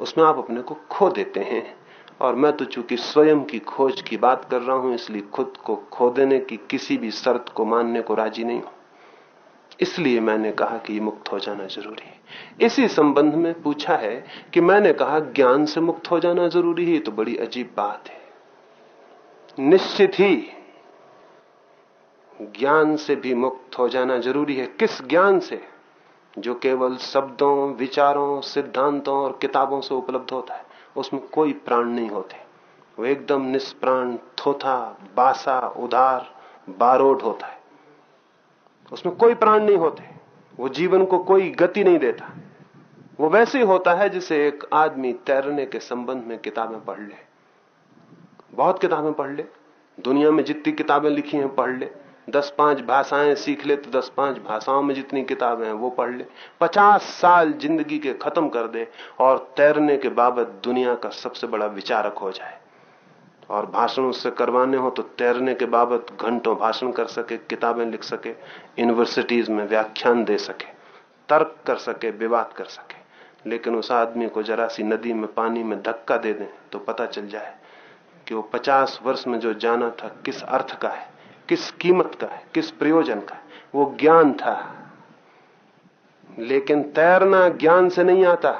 उसमें आप अपने को खो देते हैं। और मैं तो चूँकि स्वयं की खोज की बात कर रहा हूँ, इसलिए खुद को खो देने की किसी भी शर्त को मानने को राज़ी नहीं हूँ। इसलिए मैंने कहा कि मुक्त हो जाना ज़रूरी है। इसी संबंध में पूछा है कि मैंने कहा, ज्ञान से मुक्त हो जाना ज़रूरी है तो बड़ी अजीब बात है। निश्चित ही ज्ञान से भी मुक्त हो जाना ज़रूरी है। किस ज्ञान से? जो केवल शब्दों, विचारों, सिद्धांतों और किताबों से उपलब्ध होता है। उसमें कोई प्राण नहीं होते। वो एकदम निष्प्राण, थोथा, बासा, उदार, बारोड होता है। उसमें कोई प्राण नहीं होते। वो जीवन को कोई गति नहीं देता। वो वैसे ही होता है जिसे एक आदमी तैरने के संबंध में किताबें पढ़ ले। बहुत किताबें पढ़ ले। दुनिया में जितनी किताबें लिखी हैं, पढ़ ले। दस पाँच भाषाएँ सीख ले तो दस पाँच भाषाओं में जितनी किताबें हैं वो पढ़ ले। पचास साल ज़िंदगी के खत्म कर दे और तैरने के बाबत दुनिया का सबसे बड़ा विचारक हो जाए। और भाषण उससे करवाने हो तो तैरने के बाबत घंटों भाषण कर सके, किताबें लिख सके यूनिवर्सिटीज में व्याख्यान दे सके, तर्क कर सके, विवाद कर सके। लेकिन उस आदमी को जरा सी नदी में पानी में धक्का दे दें तो पता चल जाए कि वो पचास वर्ष में जो जाना था किस अर्थ का है। किस कीमत का है, किस प्रयोजन का है, वो ज्ञान था। लेकिन तैरना ज्ञान से नहीं आता,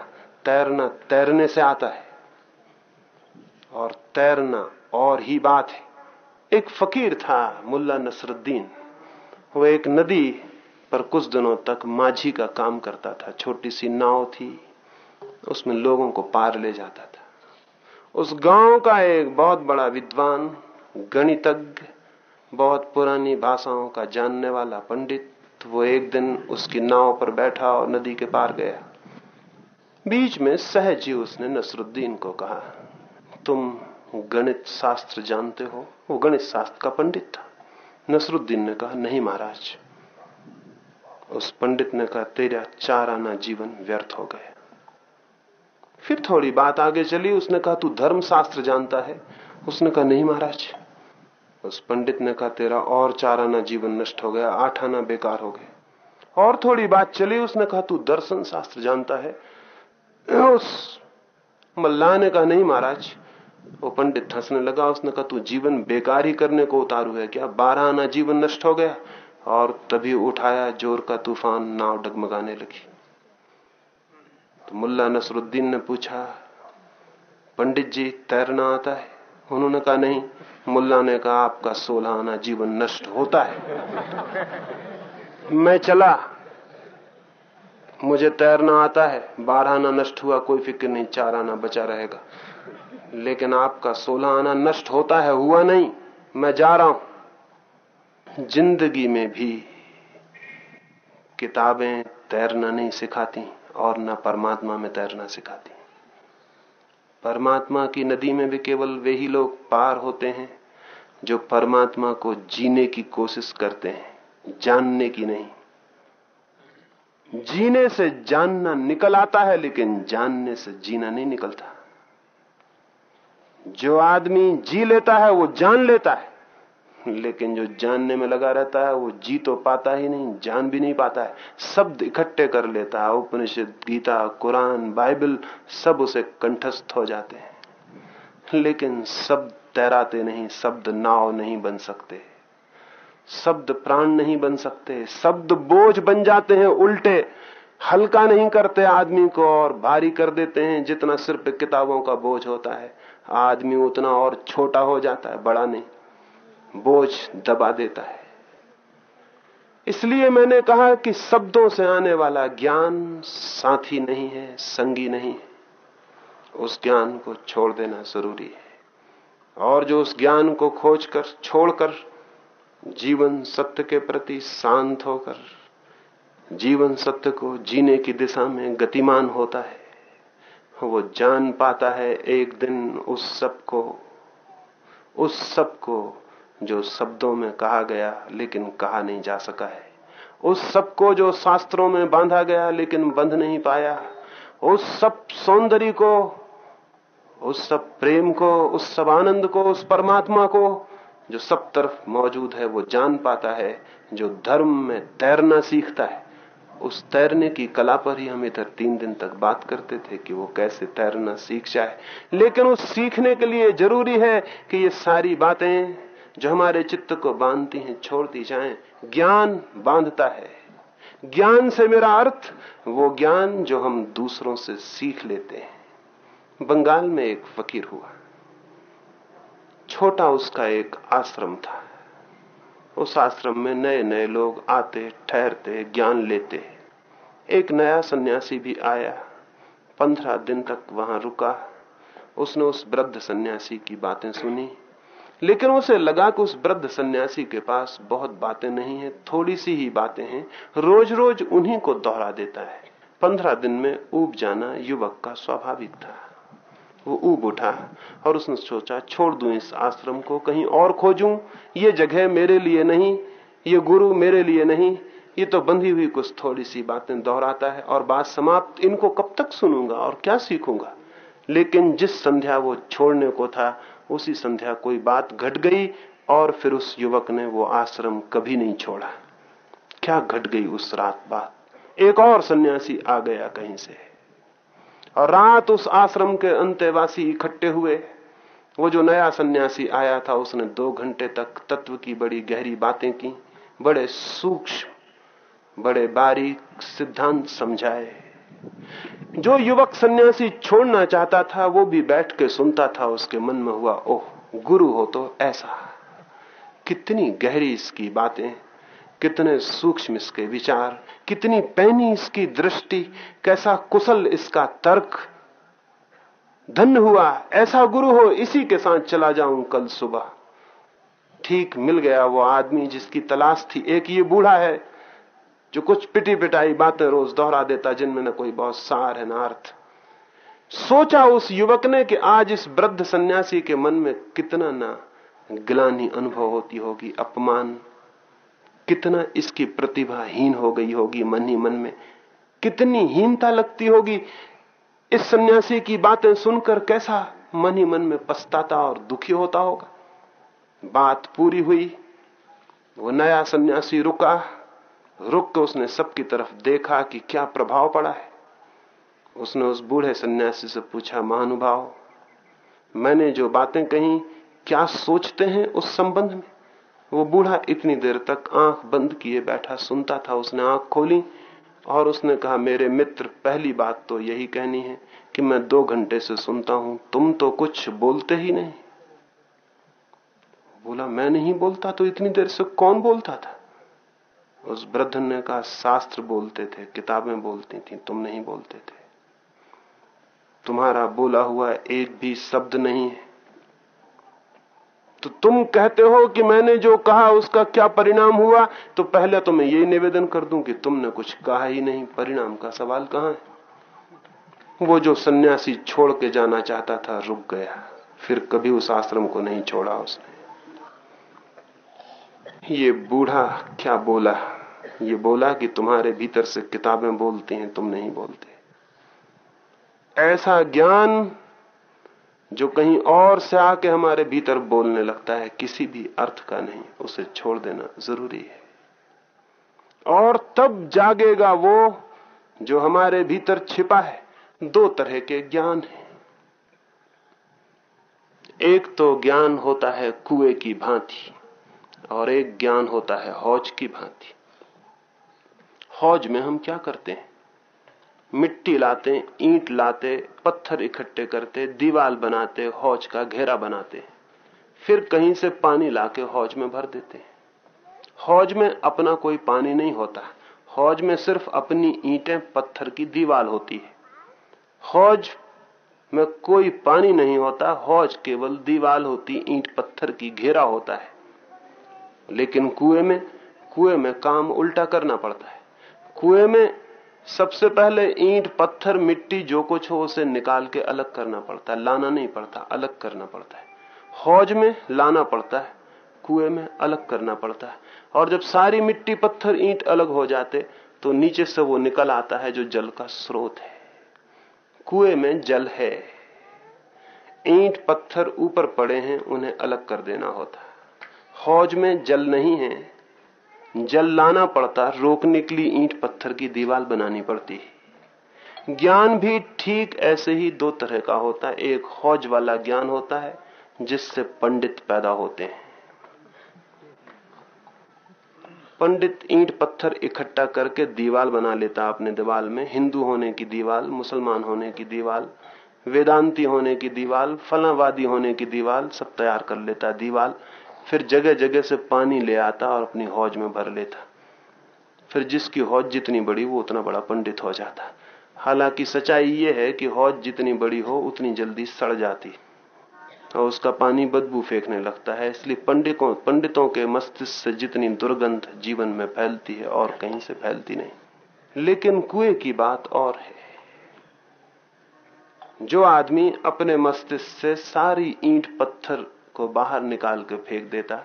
तैरना तैरने से आता है। और तैरना और ही बात है। एक फकीर था, मुल्ला नसरुद्दीन। वो एक नदी पर कुछ दिनों तक माझी का काम करता था। छोटी सी नाव थी, उसमें लोगों को पार ले जाता था। उस गाँव का एक बहुत बड़ा विद्वान, गणितज्ञ बहुत पुरानी भाषाओं का जानने वाला पंडित वो एक दिन उसकी नाव पर बैठा और नदी के पार गया। बीच में सहज ही उसने नसरुद्दीन को कहा, तुम गणित शास्त्र जानते हो? वो गणित शास्त्र का पंडित था। नसरुद्दीन ने कहा, नहीं महाराज। उस पंडित ने कहा, तेरा चार आना जीवन व्यर्थ हो गया। फिर थोड़ी बात आगे चली, उसने कहा, तू धर्म शास्त्र जानता है? उसने कहा, नहीं महाराज। उस पंडित ने कहा, तेरा और चार आना जीवन नष्ट हो गया, आठ आना बेकार हो गया। और थोड़ी बात चली, उसने कहा, तू दर्शन शास्त्र जानता है? उस मल्लाह ने कहा, नहीं महाराज। वो पंडित हंसने लगा, उसने कहा, तू जीवन बेकार ही करने को उतारू है क्या? बारह आना जीवन नष्ट हो गया? और तभी उठाया ज़ोर का तूफ़ान, नाव डगमगाने लगी। तो मुल्ला नसरुद्दीन ने पूछा, पंडित जी, तैरना आता है? उन्होंने कहा, नहीं, मुल्ला ने कहा, आपका सोलह आना जीवन नष्ट होता है। मैं चला। मुझे तैरना आता है, बारह आना नष्ट हुआ, कोई फ़िक्र नहीं, चार आना बचा रहेगा। लेकिन आपका सोलह आना नष्ट होता है, हुआ नहीं, मैं जा रहा हूँ। ज़िंदगी में भी किताबें तैरना नहीं सिखाती, और न परमात्मा में तैरना सिखाती। परमात्मा की नदी में भी केवल वे ही लोग पार होते हैं, जो परमात्मा को जीने की कोशिश करते हैं, जानने की नहीं। जीने से जानना निकल आता है, लेकिन जानने से जीना नहीं निकलता। जो आदमी जी लेता है, वो जान लेता है। लेकिन जो जानने में लगा रहता है, वो जी तो पाता ही नहीं, जान भी नहीं पाता है। शब्द इकट्ठे कर लेता है, उपनिषद, गीता, कुरान, बाइबल, सब उसे कंठस्थ हो जाते हैं। लेकिन शब्द तैराते नहीं, शब्द नाव नहीं बन सकते। शब्द प्राण नहीं बन सकते, शब्द बोझ बन जाते हैं उल्टे। हल्का नहीं करते आदमी को और भारी कर देते हैं, जितना सिर्फ़ किताबों का बोझ होता है। आदमी उतना और छोटा हो जाता है, बड़ा नहीं। बोझ दबा देता है। इसलिए मैंने कहा कि शब्दों से आने वाला ज्ञान साथी नहीं है, संगी नहीं है। उस ज्ञान को छोड़ देना ज़रूरी है। और जो उस ज्ञान को खोजकर, छोड़कर जीवन सत्य के प्रति शांत होकर, जीवन सत्य को जीने की दिशा में गतिमान होता है, वो जान पाता है एक दिन उस सबको, उस सबको जो शब्दों में कहा गया, लेकिन कहा नहीं जा सका है। उस सबको जो शास्त्रों में बांधा गया, लेकिन बंध नहीं पाया। उस सब सौंदर्य को, उस सब प्रेम को, उस सब आनंद को, उस परमात्मा को, जो सब तरफ़ मौजूद है, वो जान पाता है, जो धर्म में तैरना सीखता है। उस तैरने की कला पर ही हम इधर तीन दिन तक बात करते थे कि वो कैसे तैरना सीख जाए। लेकिन उस सीखने के लिए ज़रूरी है कि ये सारी बातें जो हमारे चित्त को बांधती हैं, छोड़ती जाएँ, ज्ञान बांधता है। ज्ञान से मेरा अर्थ, वो ज्ञान जो हम दूसरों से सीख लेते हैं। बंगाल में एक फकीर हुआ। छोटा उसका एक आश्रम था। उस आश्रम में नए नए लोग आते, ठहरते, ज्ञान लेते। एक नया सन्यासी भी आया। पंद्रह दिन तक वहाँ रुका। उसने उस वृद्ध सन्यासी की बातें सुनी। लेकिन उसे लगा कि उस वृद्ध सन्यासी के पास बहुत बातें नहीं है, थोड़ी सी ही बातें हैं रोज रोज उन्हीं को दोहरा देता है। पंद्रह दिन में ऊब जाना युवक का स्वाभाविक था। वो ऊब उठा और उसने सोचा, छोड़ दूँ इस आश्रम को, कहीं और खोजूं? ये जगह मेरे लिए नहीं, ये गुरु मेरे लिए नहीं, ये तो बंधी हुई कुछ थोड़ी सी बातें दोहराता है और बात समाप्त, इनको कब तक सुनूँगा और क्या सीखूँगा? लेकिन जिस संध्या वो छोड़ने को था उसी संध्या कोई बात घट गई और फिर उस युवक ने वो आश्रम कभी नहीं छोड़ा। क्या घट गई उस रात बात? एक और सन्यासी आ गया कहीं से। और रात उस आश्रम के अंत्यवासी इकट्ठे हुए। वो जो नया सन्यासी आया था, उसने दो घंटे तक तत्व की बड़ी गहरी बातें की, बड़े सूक्ष्म, बड़े बारीक सिद्धांत समझाए। जो युवक सन्यासी छोड़ना चाहता था, वो भी बैठ के सुनता था, उसके मन में हुआ, ओह, गुरु हो तो ऐसा कितनी गहरी इसकी बातें, कितने सूक्ष्म इसके विचार, कितनी पैनी इसकी दृष्टि, कैसा कुशल इसका तर्क। धन्य हुआ, ऐसा गुरु हो, इसी के साथ चला जाऊँ कल सुबह। ठीक मिल गया वो आदमी जिसकी तलाश थी, एक ये बूढ़ा है जो कुछ पिटी पिटाई बातें रोज दोहरा देता, जिनमें न कोई बहुत सार है, न अर्थ। सोचा उस युवक ने कि आज इस वृद्ध सन्यासी के मन में कितना ना ग्लानी अनुभव होती होगी, अपमान। कितना इसकी प्रतिभाहीन हो गई होगी, मन ही मन में कितनी हीनता लगती होगी। इस सन्यासी की बातें सुनकर कैसा मन ही मन में पछताता और दुखी होता होगा। बात पूरी हुई, वो नया सन्यासी रुका। रुक के उसने सबकी तरफ़ देखा कि क्या प्रभाव पड़ा है। उसने उस बूढ़े सन्यासी से पूछा, महानुभाव, मैंने जो बातें कही, क्या सोचते हैं उस संबंध में? वो बूढ़ा इतनी देर तक आँख बंद किए बैठा सुनता था। उसने आँख खोली और उसने कहा, मेरे मित्र, पहली बात तो यही कहनी है कि मैं दो घंटे से सुनता हूँ, तुम तो कुछ बोलते ही नहीं। बोला, मैं नहीं बोलता तो इतनी देर से कौन बोलता था? उस वृद्ध ने कहा शास्त्र बोलते थे, किताबें बोलती थी, तुम नहीं बोलते थे। तुम्हारा बोला हुआ एक भी शब्द नहीं है। तो तुम कहते हो कि मैंने जो कहा उसका क्या परिणाम हुआ? तो पहले तो मैं यही निवेदन कर दूँ कि तुमने कुछ कहा ही नहीं। परिणाम का सवाल कहाँ है? वो जो सन्यासी छोड़ के जाना चाहता था, रुक गया। फिर कभी उस आश्रम को नहीं छोड़ा उसने। ये बूढ़ा क्या बोला? ये बोला कि तुम्हारे भीतर से किताबें बोलती हैं, तुम नहीं बोलते। ऐसा ज्ञान जो कहीं और से आके हमारे भीतर बोलने लगता है, किसी भी अर्थ का नहीं, उसे छोड़ देना ज़रूरी है। और तब जागेगा वो जो हमारे भीतर छिपा है, दो तरह के ज्ञान है। एक तो ज्ञान होता है कुएँ की भांति और एक ज्ञान होता है, हौज की भांति। हौज में हम क्या करते हैं? मिट्टी लाते, ईंट लाते, पत्थर इकट्ठे करते दीवाल बनाते, हौज का घेरा बनाते फिर कहीं से पानी लाके हौज में भर देते हैं। हौज में अपना कोई पानी नहीं होता। हौज में सिर्फ़ अपनी ईंटें, पत्थर की दीवाल होती है। हौज में कोई पानी नहीं होता। हौज केवल दीवाल होती, ईंट, पत्थर की घेरा होता है। लेकिन कुएँ में कुएँ में काम उल्टा करना पड़ता है। कुएँ में सबसे पहले ईंट, पत्थर, मिट्टी जो कुछ हो उसे निकाल के अलग करना पड़ता है। लाना नहीं पड़ता, अलग करना पड़ता है। हौज में लाना पड़ता है, कुएँ में अलग करना पड़ता है। और जब सारी मिट्टी, पत्थर, ईंट अलग हो जाते तो नीचे से वो निकल आता है जो जल का स्रोत है। कुएँ में जल है। ईंट, पत्थर ऊपर पड़े हैं, उन्हें अलग कर देना होता है। हौज में जल नहीं है। जल लाना पड़ता, रोकने के लिए ईंट पत्थर की दीवार बनानी पड़ती। ज्ञान भी ठीक ऐसे ही दो तरह का होता है। एक हौज वाला ज्ञान होता है, जिससे पंडित पैदा होते हैं। पंडित ईंट पत्थर इकट्ठा करके दीवाल बना लेता अपने दीवाल में। हिंदू होने की दीवाल मुसलमान होने की दीवाल वेदांती होने की दीवाल फलावादी होने की दीवाल सब तैयार कर लेता दीवाल फिर जगह जगह से पानी ले आता और अपनी हौज में भर लेता। फिर जिसकी हौज जितनी बड़ी, वो उतना बड़ा पंडित हो जाता। हालाँकि सच्चाई ये है कि हौज जितनी बड़ी हो, उतनी जल्दी सड़ जाती और उसका पानी बदबू फेंकने लगता है। इसलिए पंडितों पंडितों के मस्तिष्क से जितनी दुर्गंध जीवन में फैलती है, और कहीं से फैलती नहीं। लेकिन कुएँ की बात और है। जो आदमी अपने मस्तिष्क से सारी ईंट, पत्थर को बाहर निकाल के फेंक देता,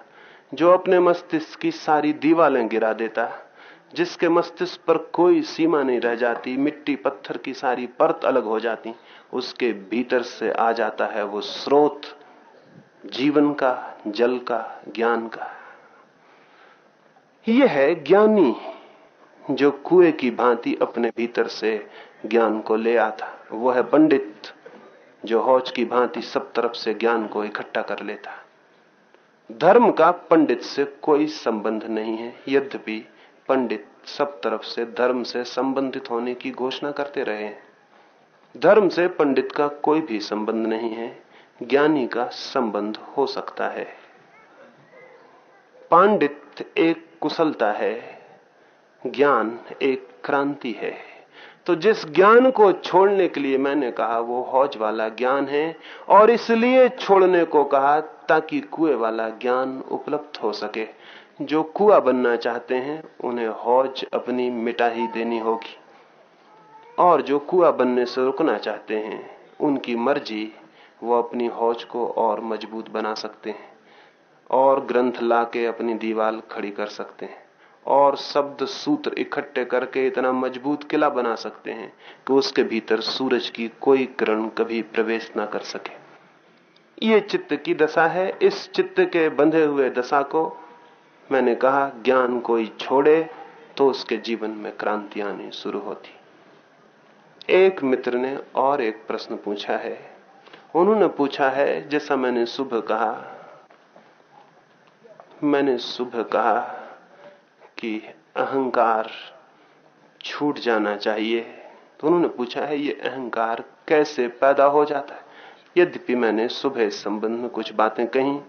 जो अपने मस्तिष्क की सारी दीवालें गिरा देता, जिसके मस्तिष्क पर कोई सीमा नहीं रह जाती, मिट्टी पत्थर की सारी परत अलग हो जाती, उसके भीतर से आ जाता है वो स्रोत, जीवन का, जल का, ज्ञान का। यह है ज्ञानी, जो कुएँ की भांति अपने भीतर से ज्ञान को ले आता। वो है पंडित। जो हौज की भांति सब तरफ़ से ज्ञान को इकट्ठा कर लेता धर्म का पंडित से कोई संबंध नहीं है। यद्यपि पंडित सब तरफ़ से धर्म से संबंधित होने की घोषणा करते रहे धर्म से पंडित का कोई भी संबंध नहीं है। ज्ञानी का संबंध हो सकता है। पांडित एक कुशलता है। ज्ञान एक क्रांति है। तो जिस ज्ञान को छोड़ने के लिए मैंने कहा, वो हौज वाला ज्ञान है, और इसलिए छोड़ने को कहा ताकि कुएँ वाला ज्ञान उपलब्ध हो सके। जो कुआ बनना चाहते हैं, उन्हें हौज अपनी मिटा ही देनी होगी। और जो कुआ बनने से रुकना चाहते हैं, उनकी मर्ज़ी, वो अपनी हौज को और मज़बूत बना सकते हैं, और ग्रंथ लाके अपनी दीवाल खड़ी कर सकते हैं। और शब्द सूत्र इकट्ठे करके इतना मज़बूत किला बना सकते हैं कि उसके भीतर सूरज की कोई किरण कभी प्रवेश ना कर सके। ये चित्त की दशा है। इस चित्त के बंधे हुए दशा को मैंने कहा, ज्ञान कोई छोड़े तो उसके जीवन में क्रांति आनी शुरू होती। एक मित्र ने और एक प्रश्न पूछा है। उन्होंने पूछा है, जैसा मैंने सुबह कहा, मैंने सुबह कहा कि अहंकार छूट जाना चाहिए। तो उन्होंने पूछा, है ये अहंकार कैसे पैदा हो जाता है? यद्यपि मैंने सुबह संबंध में कुछ बातें कही,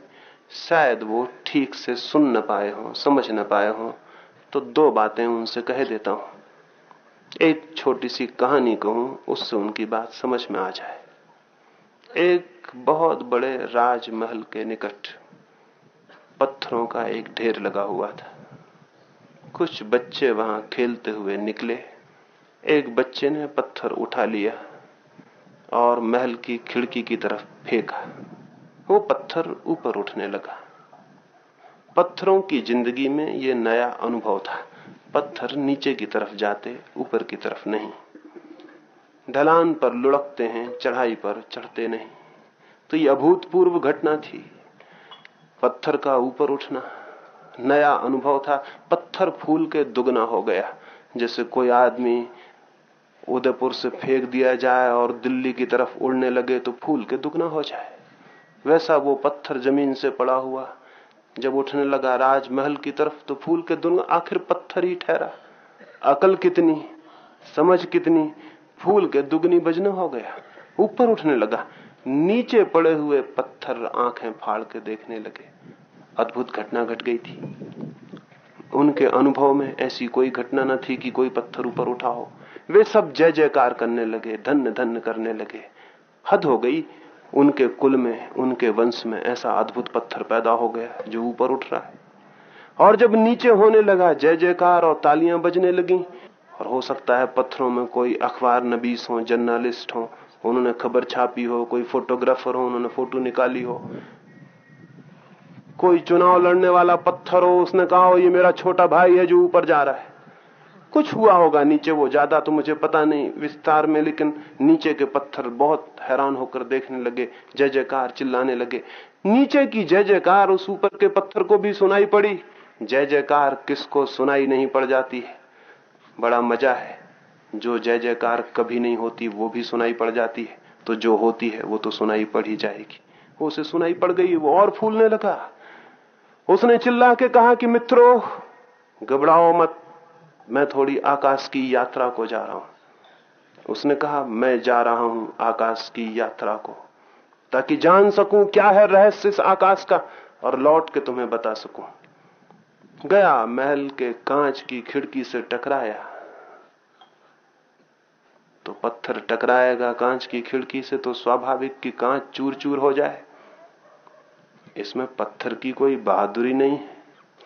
शायद वो ठीक से सुन न पाए हो, समझ न पाए हो तो दो बातें उनसे कह देता हूँ। एक छोटी सी कहानी कहूँ, उससे उनकी बात समझ में आ जाए। एक बहुत बड़े राजमहल के निकट पत्थरों का एक ढेर लगा हुआ था। कुछ बच्चे वहाँ खेलते हुए निकले। एक बच्चे ने पत्थर उठा लिया और महल की खिड़की की तरफ़ फेंका। वो पत्थर ऊपर उठने लगा। पत्थरों की ज़िंदगी में ये नया अनुभव था। पत्थर नीचे की तरफ़ जाते, ऊपर की तरफ़ नहीं। ढलान पर लुढ़कते हैं, चढ़ाई पर चढ़ते नहीं। तो ये अभूतपूर्व घटना थी। पत्थर का ऊपर उठना। नया अनुभव था। पत्थर फूल के दुगना हो गया, जैसे कोई आदमी उदयपुर से फेंक दिया जाए और दिल्ली की तरफ़ उड़ने लगे तो फूल के दुगना हो जाए। वैसा वो पत्थर ज़मीन से पड़ा हुआ। जब उठने लगा राजमहल की तरफ़ तो फूल के दुगना आखिर पत्थर ही ठहरा। अकल कितनी, समझ कितनी, फूल के दुगनी बजने हो गया। ऊपर उठने लगा, नीचे पड़े हुए पत्थर आँखें फाड़ के देखने लगे। अद्भुत घटना घट गई थी। उनके अनुभव में ऐसी कोई घटना न थी कि कोई पत्थर ऊपर उठा हो। वे सब जय जयकार करने लगे, धन्य धन्य करने लगे। हद हो गई, उनके कुल में, उनके वंश में ऐसा अद्भुत पत्थर पैदा हो गया जो ऊपर उठ रहा है। और जब नीचे होने लगा, जय जयकार और तालियाँ बजने लगी, और हो सकता है पत्थरों में कोई अखबार नबीस हो, जर्नलिस्ट हो, उन्होंने खबर छापी हो, कोई फोटोग्राफर हो, उन्होंने फ़ोटो निकाली हो कोई चुनाव लड़ने वाला पत्थर हो, उसने कहा हो ये मेरा छोटा भाई है जो ऊपर जा रहा है। कुछ हुआ होगा नीचे, वो ज़्यादा तो मुझे पता नहीं विस्तार में, लेकिन नीचे के पत्थर बहुत हैरान होकर देखने लगे, जय जयकार चिल्लाने लगे। नीचे की जय जयकार उस ऊपर के पत्थर को भी सुनाई पड़ी। जय जयकार किसको सुनाई नहीं पड़ जाती है? बड़ा मज़ा है। जो जय जयकार कभी नहीं होती, वो भी सुनाई पड़ जाती है। तो जो होती है, वो तो सुनाई पड़ ही जाएगी। वो उसे सुनाई पड़ गई, वो और फूलने लगा। उसने चिल्ला के कहा कि मित्रों, घबराओ मत, मैं थोड़ी आकाश की यात्रा को जा रहा हूँ। उसने कहा, मैं जा रहा हूँ आकाश की यात्रा को, ताकि जान सकूँ क्या है रहस्य इस आकाश का, और लौट के तुम्हें बता सकूँ। गया महल के कांच की खिड़की से टकराया। तो पत्थर टकराएगा कांच की खिड़की से तो स्वाभाविक कि कांच चूर चूर हो जाए। इसमें पत्थर की कोई बहादुरी नहीं है।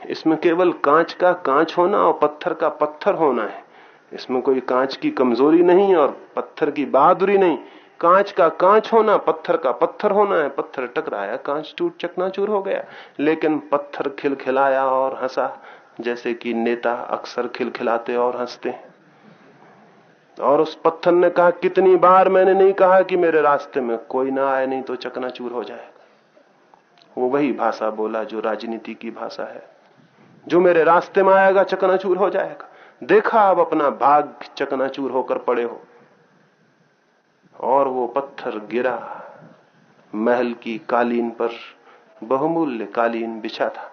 इसमें केवल कांच का कांच होना और पत्थर का पत्थर होना है। इसमें कोई कांच की कमज़ोरी नहीं और पत्थर की बहादुरी नहीं। कांच का कांच होना, पत्थर का पत्थर होना है। पत्थर टकराया, कांच टूट, चकनाचूर हो गया। लेकिन पत्थर खिलखिलाया और हंसा, जैसे कि नेता अक्सर खिलखिलाते और हँसते और उस पत्थर ने कहा, कितनी बार मैंने नहीं कहा कि मेरे रास्ते में कोई ना आए, नहीं तो चकनाचूर हो जाएगा वो वही भाषा बोला जो राजनीति की भाषा है। जो मेरे रास्ते में आएगा, चकनाचूर हो जाएगा। देखा अब अपना भाग, चकनाचूर होकर पड़े हो। और वो पत्थर गिरा, महल की कालीन पर, बहुमूल्य कालीन बिछा था।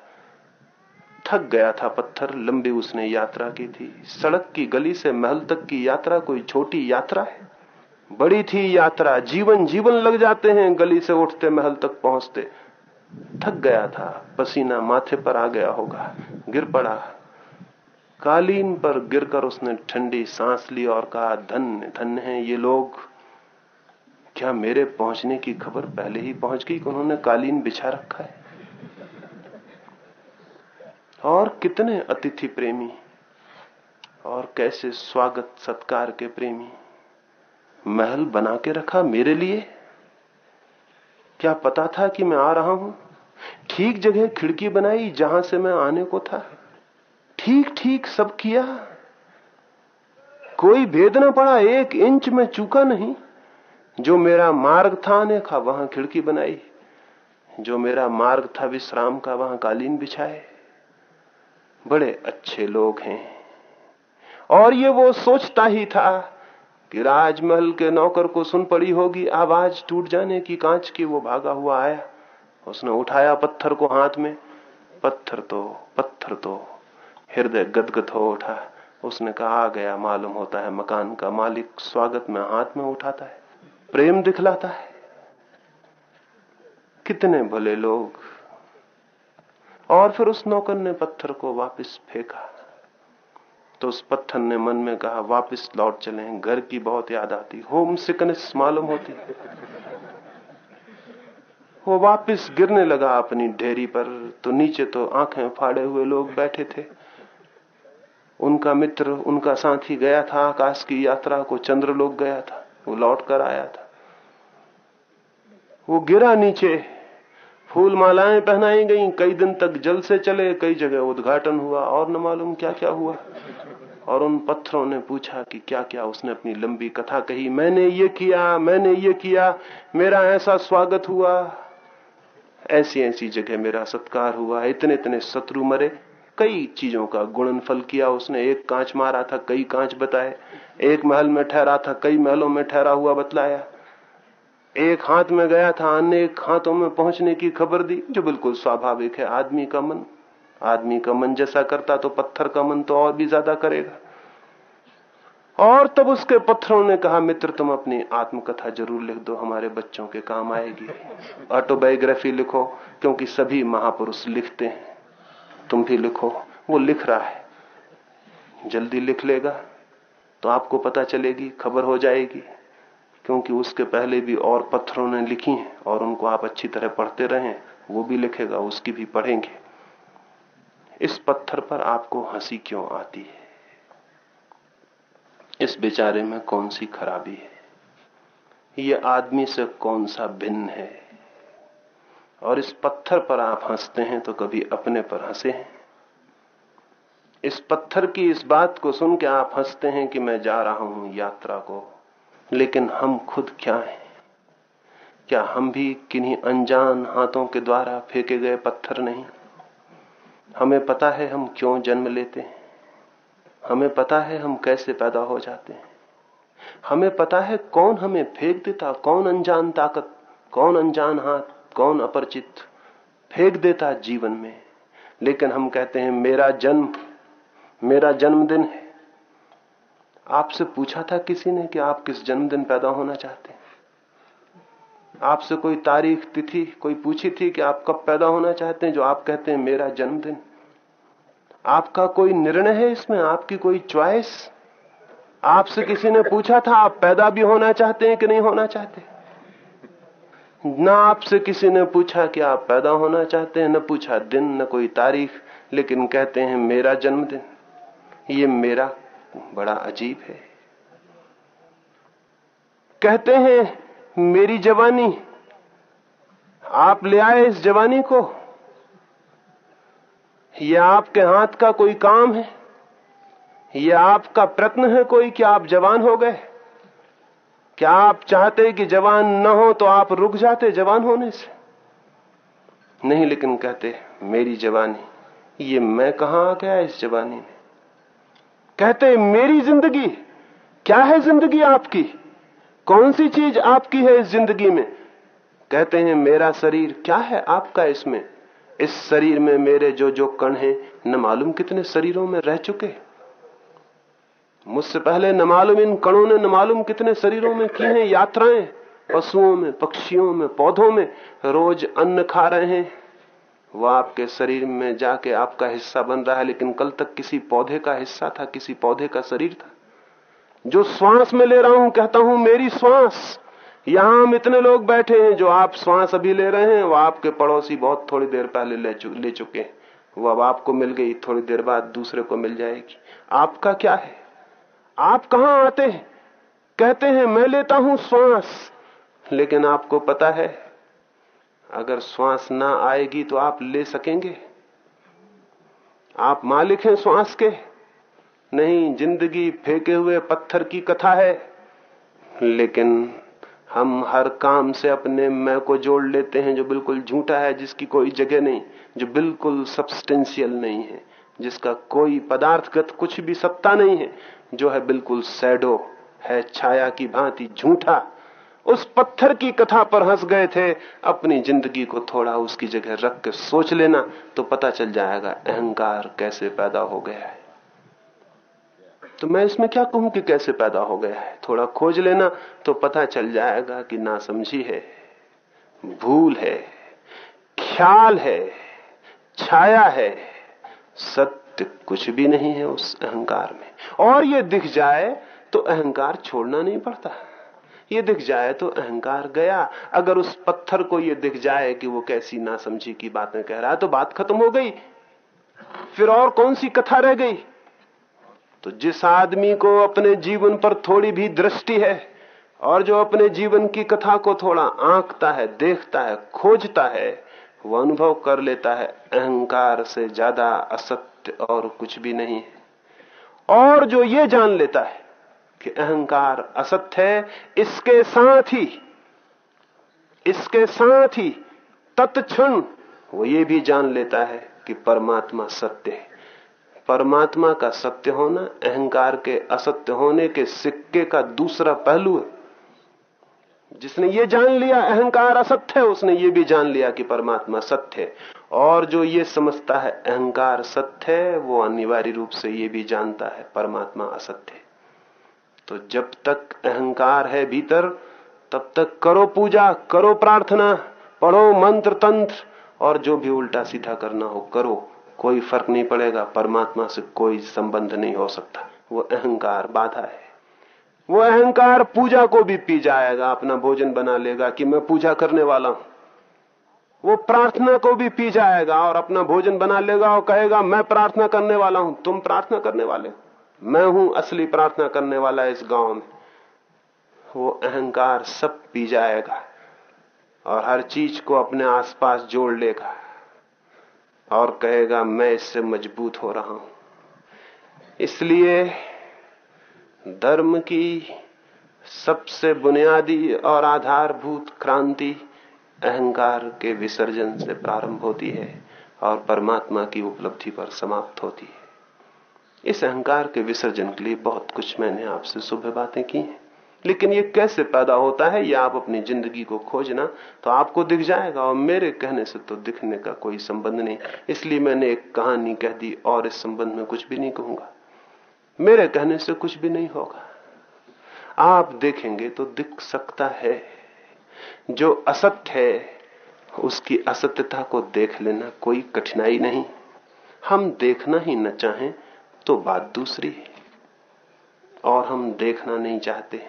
थक गया था पत्थर, लंबी उसने यात्रा की थी। सड़क की गली से महल तक की यात्रा, कोई छोटी यात्रा है? बड़ी थी यात्रा, जीवन जीवन लग जाते हैं गली से उठते, महल तक पहुँचते। थक गया था, पसीना माथे पर आ गया होगा, गिर पड़ा। कालीन पर गिरकर उसने ठंडी सांस ली और कहा, धन्य धन्य है ये लोग। क्या मेरे पहुँचने की खबर पहले ही पहुँच गई कि उन्होंने कालीन बिछा रखा है? और कितने अतिथि प्रेमी, और कैसे स्वागत सत्कार के प्रेमी। महल बना के रखा मेरे लिए? क्या पता था कि मैं आ रहा हूँ? ठीक जगह खिड़की बनाई जहाँ से मैं आने को था। ठीक ठीक सब किया। कोई भेद न पड़ा, एक इंच में चूका नहीं। जो मेरा मार्ग था आने का वहाँ खिड़की बनाई। जो मेरा मार्ग था, विश्राम का, वहाँ कालीन बिछाए। बड़े अच्छे लोग हैं। और ये वो सोचता ही था कि राजमहल के नौकर को सुन पड़ी होगी आवाज़, टूट जाने की कांच की वो भागा हुआ आया। उसने उठाया पत्थर को हाथ में। पत्थर तो पत्थर तो हृदय गदगद हो उठा। उसने कहा, आ गया, मालूम होता है मकान का मालिक स्वागत में हाथ में उठाता है, प्रेम दिखलाता है। कितने भले लोग। और फिर उस नौकर ने पत्थर को वापस फेंका। तो उस पत्थर ने मन में कहा, वापस लौट चले, घर की बहुत याद आती होम सिकनेस मालूम होती। वो वापस गिरने लगा अपनी ढेरी पर तो नीचे तो आँखें फाड़े हुए लोग बैठे थे। उनका मित्र, उनका साथी गया था, आकाश की यात्रा को चंद्रलोक गया था, वो लौट कर आया था। वो गिरा नीचे फूल मालाएँ पहनाई गई, कई दिन तक जल से चले, कई जगह उद्घाटन हुआ, और न मालूम क्या क्या हुआ। और उन पत्थरों ने पूछा कि क्या क्या उसने अपनी लंबी कथा कही, मैंने ये किया, मैंने ये किया, मेरा ऐसा स्वागत हुआ। ऐसी ऐसी जगह मेरा सत्कार हुआ इतने इतने शत्रु मरे। कई चीज़ों का गुणन फल किया उसने, एक कांच मारा था, कई कांच बताए, एक महल में ठहरा था, कई महलों में ठहरा हुआ बतलाया। एक हाथ में गया था अनेक हाथों में पहुँचने की खबर दी, जो बिल्कुल स्वाभाविक है। आदमी का मन, आदमी का मन जैसा करता तो पत्थर का मन तो और भी ज़्यादा करेगा। और तब उसके पत्थरों ने कहा, मित्र, तुम अपनी आत्मकथा ज़रूर लिख दो, हमारे बच्चों के काम आएगी। ऑटोबायोग्राफी लिखो, क्योंकि सभी महापुरुष लिखते हैं। तुम भी लिखो, वो लिख रहा है। जल्दी लिख लेगा तो आपको पता चलेगी, खबर हो जाएगी। क्योंकि उसके पहले भी और पत्थरों ने लिखी हैं और उनको आप अच्छी तरह पढ़ते रहे, वो भी लिखेगा, उसकी भी पढ़ेंगे। इस पत्थर पर आपको हँसी क्यों आती है? इस बेचारे में कौन सी खराबी है? ये आदमी से कौन सा भिन्न है? और इस पत्थर पर आप हँसते हैं तो कभी अपने पर हंसे हैं? इस पत्थर की इस बात को सुन के आप हँसते हैं कि मैं जा रहा हूँ यात्रा को। लेकिन हम खुद क्या हैं? क्या हम भी किन्हीं अनजान हाथों के द्वारा फेंके गए पत्थर नहीं? हमें पता है हम क्यों जन्म लेते हैं? हमें पता है हम कैसे पैदा हो जाते हैं? हमें पता है कौन हमें फेंक देता, कौन अनजान ताकत, कौन अनजान हाथ, कौन अपरिचित फेंक देता जीवन में। लेकिन हम कहते हैं, मेरा जन्म, मेरा जन्मदिन है। आपसे पूछा था किसी ने कि आप किस जन्मदिन पैदा होना चाहते हैं? आपसे कोई तारीख, तिथि, कोई पूछी थी कि आप कब पैदा होना चाहते हैं, जो आप कहते हैं मेरा जन्मदिन? आपका कोई निर्णय है इसमें? आपकी कोई च्वाइस आपसे किसी ने पूछा था आप पैदा भी होना चाहते हैं कि नहीं होना चाहते? ना आपसे किसी ने पूछा कि आप पैदा होना चाहते हैं, न पूछा दिन, न कोई तारीख, लेकिन कहते हैं मेरा जन्मदिन, ये मेरा बड़ा अजीब है। कहते हैं, मेरी जवानी, आप ले आए इस जवानी को। यह आपके हाथ का कोई काम है? यह आपका प्रत्न है कोई कि आप जवान हो गए? क्या आप चाहते कि जवान न हो तो आप रुक जाते जवान होने से? नहीं, लेकिन कहते, मेरी जवानी, ये मैं कहाँ आ गया इस जवानी में? कहते, मेरी ज़िंदगी, क्या है ज़िंदगी आपकी? कौन सी चीज़ आपकी है इस ज़िंदगी में? कहते हैं, मेरा शरीर, क्या है आपका इसमें? इस शरीर में मेरे जो जो कण हैं, न मालूम कितने शरीरों में रह चुके मुझसे पहले न मालूम इन कणों ने, न मालूम कितने शरीरों में की हैं यात्राएँ, पशुओं में, पक्षियों में, पौधों में। रोज अन्न खा रहे हैं वो आपके शरीर में जाके आपका हिस्सा बन रहा है लेकिन कल तक किसी पौधे का हिस्सा था किसी पौधे का शरीर था। जो श्वास में ले रहा हूँ कहता हूँ मेरी श्वास। यहाँ हम इतने लोग बैठे हैं जो आप श्वास अभी ले रहे हैं वो आपके पड़ोसी बहुत थोड़ी देर पहले ले, चु, ले चुके हैं। वो अब आपको मिल गई थोड़ी देर बाद दूसरे को मिल जाएगी। आपका क्या है? आप कहाँ आते हैं? कहते हैं मैं लेता हूँ श्वास। लेकिन आपको पता है अगर श्वास ना आएगी तो आप ले सकेंगे। आप मालिक हैं श्वास के। नहीं, ज़िंदगी फेंके हुए पत्थर की कथा है। लेकिन हम हर काम से अपने मैं को जोड़ लेते हैं जो बिल्कुल झूठा है, जिसकी कोई जगह नहीं, जो बिल्कुल सब्सटेंशियल नहीं है, जिसका कोई पदार्थगत कुछ भी सत्ता नहीं है, जो है बिल्कुल सैडो है, छाया की भांति झूठा। उस पत्थर की कथा पर हंस गए थे। अपनी ज़िंदगी को थोड़ा उसकी जगह रख के सोच लेना तो पता चल जाएगा अहंकार कैसे पैदा हो गया है। तो मैं इसमें क्या कहूँ कि कैसे पैदा हो गया है? थोड़ा खोज लेना तो पता चल जाएगा कि ना समझी है, भूल है, ख्याल है, छाया है। सत्य कुछ भी नहीं है उस अहंकार में। और ये दिख जाए तो अहंकार छोड़ना नहीं पड़ता। ये दिख जाए तो अहंकार गया। अगर उस पत्थर को ये दिख जाए कि वो कैसी ना समझी की बातें कह रहा है तो बात खत्म हो गई। फिर और कौन सी कथा रह गई? तो जिस आदमी को अपने जीवन पर थोड़ी भी दृष्टि है, और जो अपने जीवन की कथा को थोड़ा आंकता है, देखता है, खोजता है, वो अनुभव कर लेता है, अहंकार से ज़्यादा असत्य और कुछ भी नहीं है। और जो ये जान लेता है कि अहंकार असत्य है, इसके साथ ही, इसके साथ ही तत्क्षण वो ये भी जान लेता है कि परमात्मा सत्य है। परमात्मा का सत्य होना, अहंकार के असत्य होने के सिक्के का दूसरा पहलू है। जिसने ये जान लिया अहंकार असत्य है, उसने ये भी जान लिया कि परमात्मा सत्य है। और जो ये समझता है अहंकार सत्य है, वो अनिवार्य रूप से ये भी जानता है, परमात्मा असत्य है। तो जब तक अहंकार है भीतर, तब तक करो पूजा, करो प्रार्थना, पढ़ो मंत्र तंत्र और जो भी उल्टा सीधा करना हो करो। कोई फ़र्क नहीं पड़ेगा, परमात्मा से कोई संबंध नहीं हो सकता। वो अहंकार बाधा है। वो अहंकार पूजा को भी पी जाएगा, अपना भोजन बना लेगा कि मैं पूजा करने वाला हूँ। वो प्रार्थना को भी पी जाएगा और अपना भोजन बना लेगा और कहेगा, मैं प्रार्थना करने वाला हूँ, तुम प्रार्थना करने वाले मैं हूँ असली प्रार्थना करने वाला इस गाँव में। वो अहंकार सब पी जाएगा और हर चीज़ को अपने आसपास जोड़ लेगा और कहेगा, मैं इससे मज़बूत हो रहा हूँ। इसलिए धर्म की सबसे बुनियादी और आधारभूत क्रांति अहंकार के विसर्जन से प्रारंभ होती है और परमात्मा की उपलब्धि पर समाप्त होती है। इस अहंकार के विसर्जन के लिए बहुत कुछ मैंने आपसे सुबह बातें की हैं। लेकिन ये कैसे पैदा होता है, या आप अपनी ज़िंदगी को खोजना तो आपको दिख जाएगा और मेरे कहने से तो दिखने का कोई संबंध नहीं। इसलिए मैंने एक कहानी कह दी और इस संबंध में कुछ भी नहीं कहूँगा। मेरे कहने से कुछ भी नहीं होगा। आप देखेंगे तो दिख सकता है, जो असत्य है, उसकी असत्यता को देख लेना कोई कठिनाई नहीं। हम देखना ही न चाहें तो बात दूसरी है। और हम देखना नहीं चाहते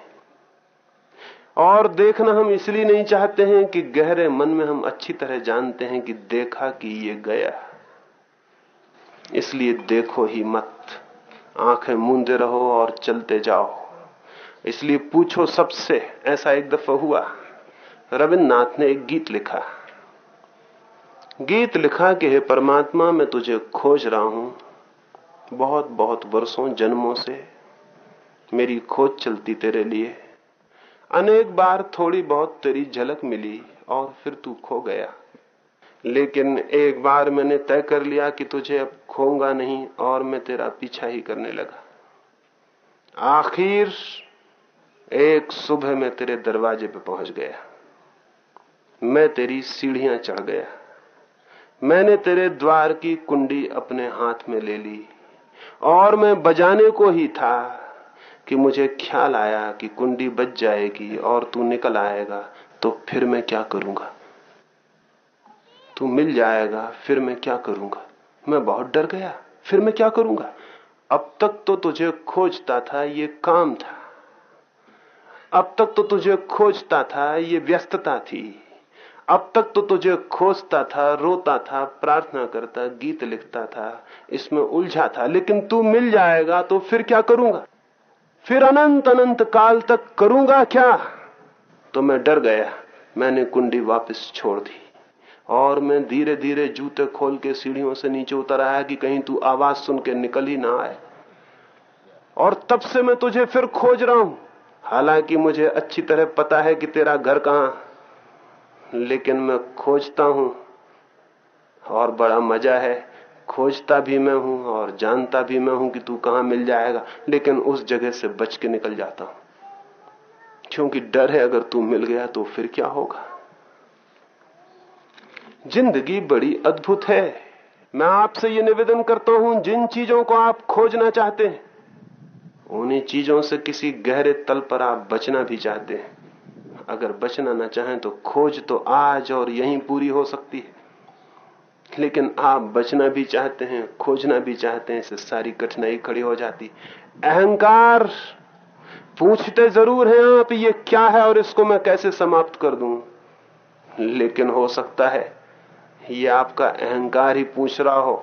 और देखना हम इसलिए नहीं चाहते हैं कि गहरे मन में हम अच्छी तरह जानते हैं कि देखा कि ये गया। इसलिए देखो ही मत। आँखें मूंदे रहो और चलते जाओ। इसलिए पूछो सबसे, ऐसा एक दफ़ा हुआ। रविन्द्रनाथ ने एक गीत लिखा। गीत लिखा कि हे परमात्मा, मैं तुझे खोज रहा हूँ। बहुत बहुत वर्षों जन्मों से मेरी खोज चलती तेरे लिए। अनेक बार थोड़ी बहुत तेरी झलक मिली और फिर तू खो गया। लेकिन एक बार मैंने तय कर लिया कि तुझे अब खोऊँगा नहीं और मैं तेरा पीछा ही करने लगा। आखिर एक सुबह मैं तेरे दरवाजे पे पहुँच गया। मैं तेरी सीढ़ियाँ चढ़ गया। मैंने तेरे द्वार की कुंडी अपने हाथ में ले ली। और मैं बजाने को ही था कि मुझे ख्याल आया कि कुंडी बच जाएगी और तू निकल आएगा तो फिर मैं क्या करूँगा? तू मिल जाएगा, फिर मैं क्या करूँगा? मैं बहुत डर गया, फिर मैं क्या करूँगा? अब तक तो तुझे खोजता था, ये काम था। अब तक तो तुझे खोजता था, ये व्यस्तता थी। अब तक तो तुझे खोजता था, रोता था, प्रार्थना करता, गीत लिखता था, इसमें उलझा था। लेकिन तू मिल जाएगा तो फिर क्या करूँगा? फिर अनंत अनंत काल तक करूँगा क्या? तो मैं डर गया। मैंने कुंडी वापस छोड़ दी। और मैं धीरे धीरे जूते खोल के सीढ़ियों से नीचे उतर आया कि कहीं तू आवाज़ सुन के निकल ही ना आए। और तब से मैं तुझे फिर खोज रहा हूँ। हालाँकि मुझे अच्छी तरह पता है कि तेरा घर कहाँ। लेकिन मैं खोजता हूँ और बड़ा मज़ा है। खोजता भी मैं हूँ और जानता भी मैं हूँ कि तू कहाँ मिल जाएगा, लेकिन उस जगह से बच के निकल जाता हूँ। क्योंकि डर है अगर तू मिल गया तो फिर क्या होगा? ज़िंदगी बड़ी अद्भुत है। मैं आपसे ये निवेदन करता हूँ, जिन चीज़ों को आप खोजना चाहते हैं, उन्हीं चीज़ों से किसी गहरे तल पर आप बचना भी चाहते हैं। अगर बचना ना चाहें तो खोज तो आज और यहीं पूरी हो सकती है। लेकिन आप बचना भी चाहते हैं, खोजना भी चाहते हैं, इससे सारी कठिनाई खड़ी हो जाती अहंकार पूछते ज़रूर हैं आप, ये क्या है और इसको मैं कैसे समाप्त कर दूँ? लेकिन हो सकता है ये आपका अहंकार ही पूछ रहा हो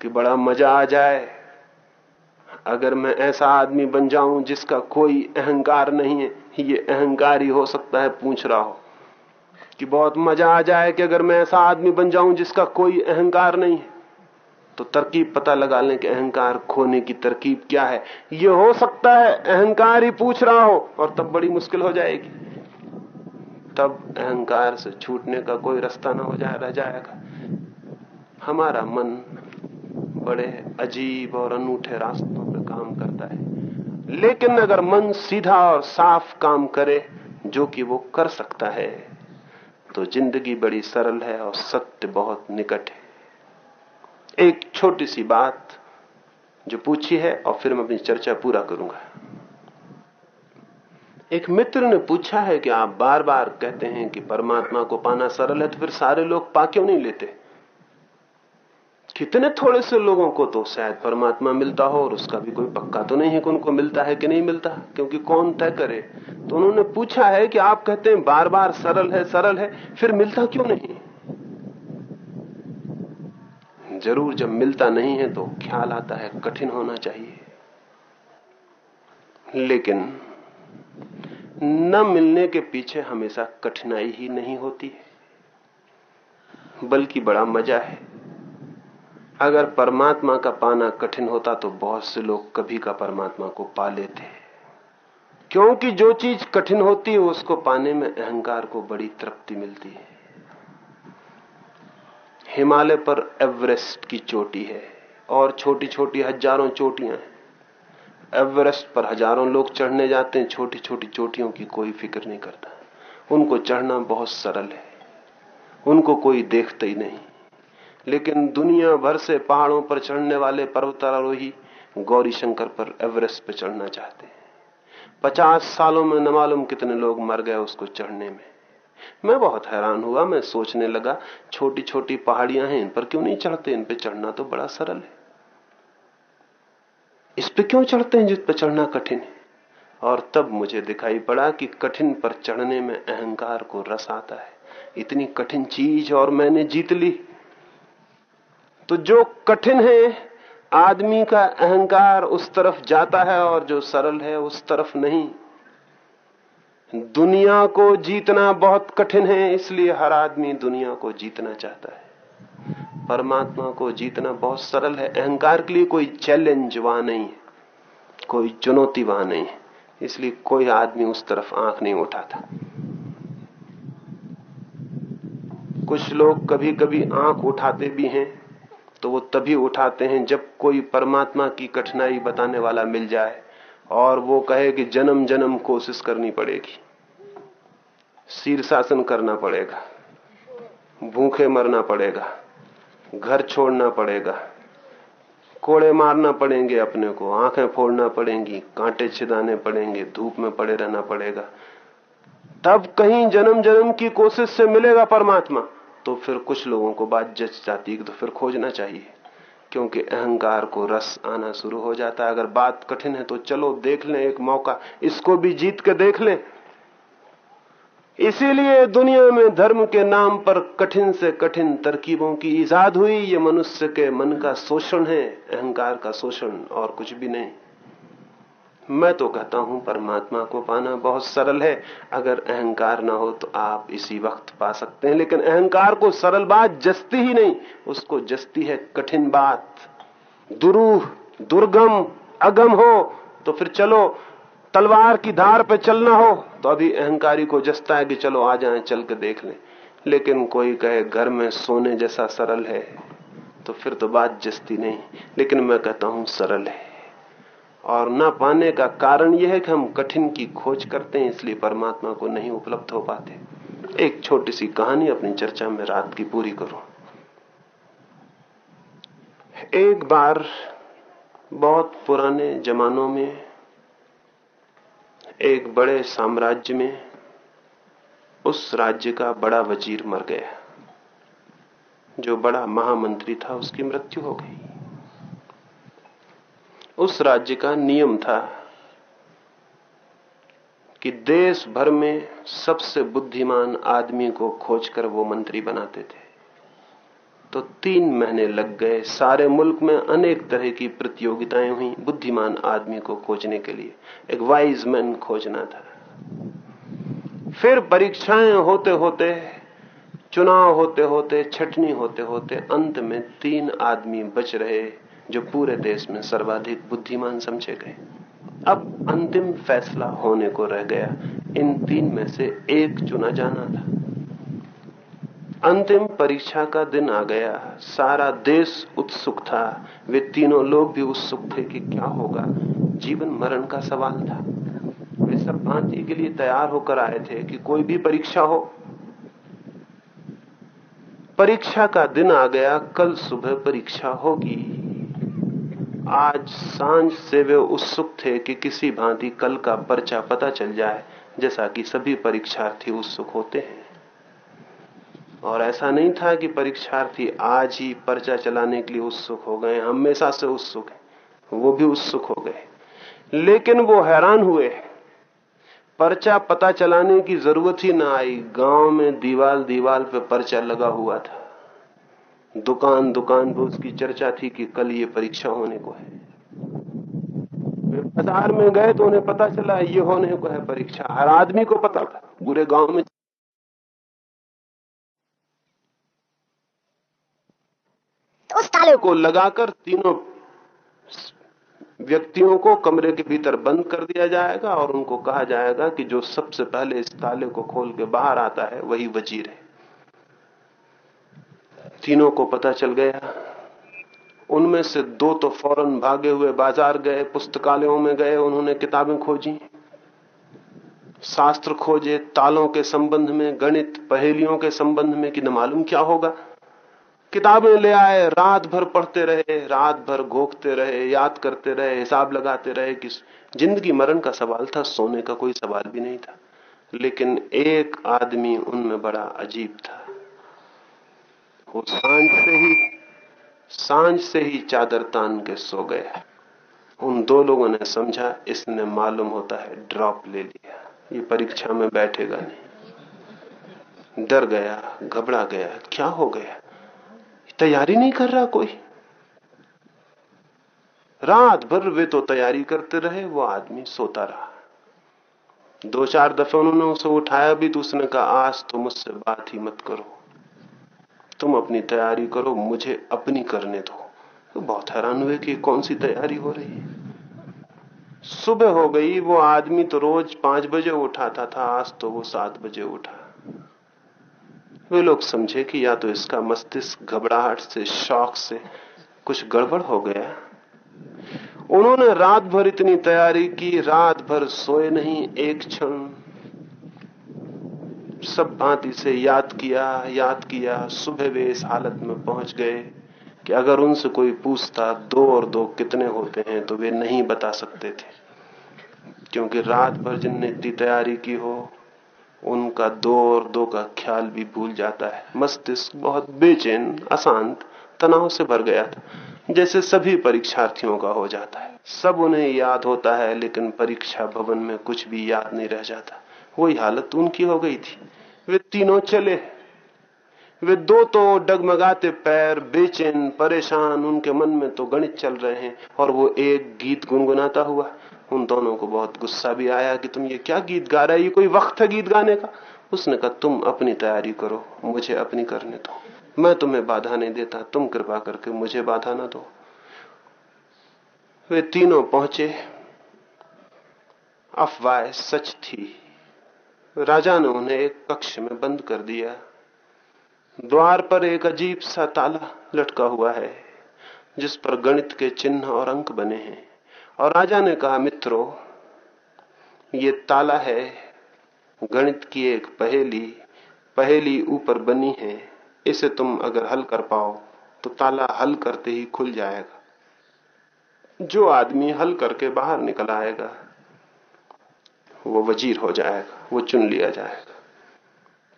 कि बड़ा मज़ा आ जाए। अगर मैं ऐसा आदमी बन जाऊँ जिसका कोई अहंकार नहीं है ये अहंकार ही हो सकता है, पूछ रहा हो। कि बहुत मज़ा आ जाए कि अगर मैं ऐसा आदमी बन जाऊँ जिसका कोई अहंकार नहीं है। तो तरकीब पता लगा लें कि अहंकार खोने की तरकीब क्या है। ये हो सकता है अहंकार ही पूछ रहा हो और तब बड़ी मुश्किल हो जाएगी। तब अहंकार से छूटने का कोई रास्ता ना हो जाए, रह जाएगा। हमारा मन बड़े अजीब और अनूठे रास्तों पर काम करता है। लेकिन अगर मन सीधा और साफ़ काम करे, जो कि वो कर सकता है तो ज़िंदगी बड़ी सरल है और सत्य बहुत निकट है। एक छोटी सी बात जो पूछी है, और फिर मैं अपनी चर्चा पूरा करूँगा। एक मित्र ने पूछा है कि आप बार बार कहते हैं कि परमात्मा को पाना सरल है तो फिर सारे लोग पा क्यों नहीं लेते। कितने थोड़े से लोगों को तो शायद परमात्मा मिलता हो और उसका भी कोई पक्का तो नहीं है कि उनको मिलता है कि नहीं मिलता, क्योंकि कौन तय करे? तो उन्होंने पूछा है कि आप कहते हैं बार बार सरल है सरल है, फिर मिलता क्यों नहीं? ज़रूर जब मिलता नहीं है तो ख्याल आता है, कठिन होना चाहिए। लेकिन न मिलने के पीछे हमेशा कठिनाई ही नहीं होती है, बल्कि बड़ा मज़ा है। अगर परमात्मा का पाना कठिन होता तो बहुत से लोग कभी का परमात्मा को पा लेते। क्योंकि जो चीज़ कठिन होती है, उसको पाने में अहंकार को बड़ी तृप्ति मिलती है। हिमालय पर एवरेस्ट की चोटी है और छोटी छोटी हज़ारों चोटियाँ हैं। एवरेस्ट पर हज़ारों लोग चढ़ने जाते हैं छोटी छोटी चोटियों की कोई फ़िक्र नहीं करता। उनको चढ़ना बहुत सरल है। उनको कोई देखता ही नहीं। लेकिन दुनिया भर से पहाड़ों पर चढ़ने वाले पर्वतारोही गौरी शंकर पर एवरेस्ट पर चढ़ना चाहते हैं। पचास सालों में न मालूम कितने लोग मर गए उसको चढ़ने में। मैं बहुत हैरान हुआ, मैं सोचने लगा छोटी छोटी पहाड़ियाँ हैं, इन पर क्यों नहीं चढ़ते? इन पर चढ़ना तो बड़ा सरल है। इस पे क्यों चढ़ते हैं जिस पर चढ़ना कठिन है? और तब मुझे दिखाई पड़ा कि कठिन पर चढ़ने में अहंकार को रस आता है। इतनी कठिन चीज़ और मैंने जीत ली। तो जो कठिन है, आदमी का अहंकार उस तरफ़ जाता है और जो सरल है, उस तरफ़ नहीं। दुनिया को जीतना बहुत कठिन है, इसलिए हर आदमी दुनिया को जीतना चाहता है। परमात्मा को जीतना बहुत सरल है, अहंकार के लिए कोई चैलेंज वहाँ नहीं है, कोई चुनौती वहाँ नहीं है, इसलिए कोई आदमी उस तरफ़ आँख नहीं उठाता। कुछ लोग कभी कभी आँख उठाते भी हैं तो वो तभी उठाते हैं जब कोई परमात्मा की कठिनाई बताने वाला मिल जाए और वो कहे कि जन्म जन्म कोशिश करनी पड़ेगी। शीर्षासन करना पड़ेगा। भूखे मरना पड़ेगा। घर छोड़ना पड़ेगा। कोड़े मारना पड़ेंगे अपने को। आँखें फोड़ना पड़ेंगी, कांटे छिदाने पड़ेंगे, धूप में पड़े रहना पड़ेगा। तब कहीं जन्म जन्म की कोशिश से मिलेगा परमात्मा। तो फिर कुछ लोगों को बात जच जाती है तो फिर खोजना चाहिए, क्योंकि अहंकार को रस आना शुरू हो जाता है। अगर बात कठिन है तो चलो देख लें एक मौका, इसको भी जीत के देख लें। इसीलिए दुनिया में धर्म के नाम पर कठिन से कठिन तरकीबों की ईजाद हुई। ये मनुष्य के मन का शोषण है, अहंकार का शोषण और कुछ भी नहीं। मैं तो कहता हूँ, परमात्मा को पाना बहुत सरल है। अगर अहंकार ना हो तो आप इसी वक्त पा सकते हैं। लेकिन अहंकार को सरल बात जस्ती ही नहीं, उसको जस्ती है कठिन बात। दुरूह, दुर्गम, अगम हो तो फिर चलो, तलवार की धार पे चलना हो तो अभी अहंकारी को जसता है कि चलो आ जाए, चल के देख लें। लेकिन कोई कहे, घर में सोने जैसा सरल है तो फिर तो बात जस्ती नहीं। लेकिन मैं कहता हूँ, सरल है। और ना पाने का कारण यह है कि हम कठिन की खोज करते हैं, इसलिए परमात्मा को नहीं उपलब्ध हो पाते। एक छोटी सी कहानी अपनी चर्चा में रात की पूरी करूँ। एक बार बहुत पुराने जमानों में, एक बड़े साम्राज्य में, उस राज्य का बड़ा वज़ीर मर गया। जो बड़ा महामंत्री था, उसकी मृत्यु हो गई। उस राज्य का नियम था कि देश भर में सबसे बुद्धिमान आदमी को खोजकर वो मंत्री बनाते थे। तो तीन महीने लग गए। सारे मुल्क में अनेक तरह की प्रतियोगिताएँ हुई बुद्धिमान आदमी को खोजने के लिए। एक वाइज मैन खोजना था। फिर परीक्षाएँ होते होते, चुनाव होते होते, छटनी होते होते अंत में तीन आदमी बच रहे। जो पूरे देश में सर्वाधिक बुद्धिमान समझे गए। अब अंतिम फैसला होने को रह गया। इन तीन में से एक चुना जाना था। अंतिम परीक्षा का दिन आ गया। सारा देश उत्सुक था। वे तीनों लोग भी उत्सुक थे कि क्या होगा। जीवन मरण का सवाल था। वे सब भांति के लिए तैयार होकर आए थे कि कोई भी परीक्षा हो। परीक्षा का दिन आ गया। कल सुबह परीक्षा होगी। आज साँझ से वे उत्सुक थे कि किसी भांति कल का पर्चा पता चल जाए, जैसा कि सभी परीक्षार्थी उत्सुक होते हैं। और ऐसा नहीं था कि परीक्षार्थी आज ही पर्चा चलाने के लिए उत्सुक हो गए हमेशा से उत्सुक है। वो भी उत्सुक हो गए लेकिन वो हैरान हुए पर्चा पता चलाने की ज़रूरत ही ना आई। गाँव में दीवाल दीवाल पे पर्चा लगा हुआ था। दुकान दुकान पर उसकी चर्चा थी कि कल ये परीक्षा होने को है। बाज़ार में गए तो उन्हें पता चला ये होने को है परीक्षा। हर आदमी को पता था। पूरे गाँव में तो उस ताले को लगाकर तीनों व्यक्तियों को कमरे के भीतर बंद कर दिया जाएगा और उनको कहा जाएगा कि जो सबसे पहले इस ताले को खोल के बाहर आता है वही वज़ीर है। तीनों को पता चल गया। उनमें से दो तो फ़ौरन भागे हुए बाज़ार गए, पुस्तकालयों में गए, उन्होंने किताबें खोजी। शास्त्र खोजे, तालों के संबंध में, गणित, पहेलियों के संबंध में कि न मालूम क्या होगा। किताबें ले आए, रात भर पढ़ते रहे, रात भर घोखते रहे, याद करते रहे, हिसाब लगाते रहे कि ज़िंदगी मरण का सवाल था, सोने का कोई सवाल भी नहीं था। लेकिन एक आदमी उनमें बड़ा अजीब था। वो साँझ से ही, साँझ से ही चादर तान के सो गया। उन दो लोगों ने समझा, इसने मालूम होता है, ड्रॉप ले लिया। ये परीक्षा में बैठेगा नहीं। डर गया, घबरा गया, क्या हो गया? तैयारी नहीं कर रहा कोई? रात भर वे तो तैयारी करते रहे, वो आदमी सोता रहा। दो चार दफे उन्होंने उसे उठाया भी तो उसने कहा, आज तो मुझसे बात ही मत करो। तुम अपनी तैयारी करो, मुझे अपनी करने दो। तो बहुत हैरान हुए कि कौन सी तैयारी हो रही है। सुबह हो गई, वो आदमी तो रोज पाँच बजे उठाता था, आज तो वो सात बजे उठा। वे लोग समझे कि या तो इसका मस्तिष्क घबराहट से, शौक से कुछ गड़बड़ हो गया उन्होंने रात भर इतनी तैयारी की, रात भर सोए नहीं, एक क्षण सब भांति से याद किया याद किया, सुबह वे इस हालत में पहुँच गए कि अगर उनसे कोई पूछता, दो और दो कितने होते हैं तो वे नहीं बता सकते थे। क्योंकि रात भर जिनने इतनी तैयारी की हो, उनका दो और दो का ख्याल भी भूल जाता है। मस्तिष्क बहुत बेचैन, अशांत, तनाव से भर गया था, जैसे सभी परीक्षार्थियों का हो जाता है। सब उन्हें याद होता है, लेकिन परीक्षा भवन में कुछ भी याद नहीं रह जाता। वही हालत उनकी हो गई थी। वे तीनों चले। वे दो तो डगमगाते पैर, बेचैन, परेशान, उनके मन में तो गणित चल रहे हैं और वो एक गीत गुनगुनाता हुआ। उन दोनों को बहुत गुस्सा भी आया कि तुम ये क्या गीत गा रहे ये कोई वक्त है गीत गाने का? उसने कहा, तुम अपनी तैयारी करो, मुझे अपनी करने दो। मैं तुम्हें बाधा नहीं देता, तुम कृपा करके मुझे बाधा ना दो। वे तीनों पहुँचे। अफवाह सच थी। राजा ने उन्हें एक कक्ष में बंद कर दिया। द्वार पर एक अजीब सा ताला लटका हुआ है, जिस पर गणित के चिन्ह और अंक बने हैं। और राजा ने कहा, मित्रों, ये ताला है, गणित की एक पहेली पहेली ऊपर बनी है। इसे तुम अगर हल कर पाओ तो ताला हल करते ही खुल जाएगा। जो आदमी हल करके बाहर निकल आएगा वो वज़ीर हो जाएगा, वो चुन लिया जाएगा।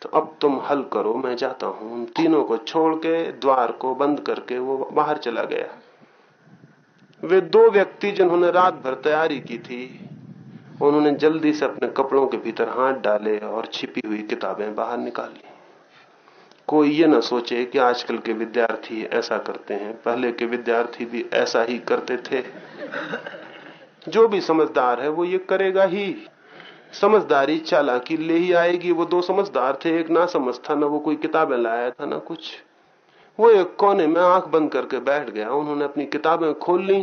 तो अब तुम हल करो, मैं जाता हूँ। तीनों को छोड़ के, द्वार को बंद करके वो बाहर चला गया। वे दो व्यक्ति जिन्होंने रात भर तैयारी की थी, उन्होंने जल्दी से अपने कपड़ों के भीतर हाथ डाले और छिपी हुई किताबें बाहर निकाली कोई ये ना सोचे कि आजकल के विद्यार्थी ऐसा करते हैं। पहले के विद्यार्थी भी ऐसा ही करते थे। जो भी समझदार है, वो ये करेगा ही। समझदारी चालाकी ले ही आएगी। वो दो समझदार थे, एक ना समझ था, ना वो कोई किताबें लाया था, ना कुछ। वो एक कोने में आँख बंद करके बैठ गया। उन्होंने अपनी किताबें खोल ली,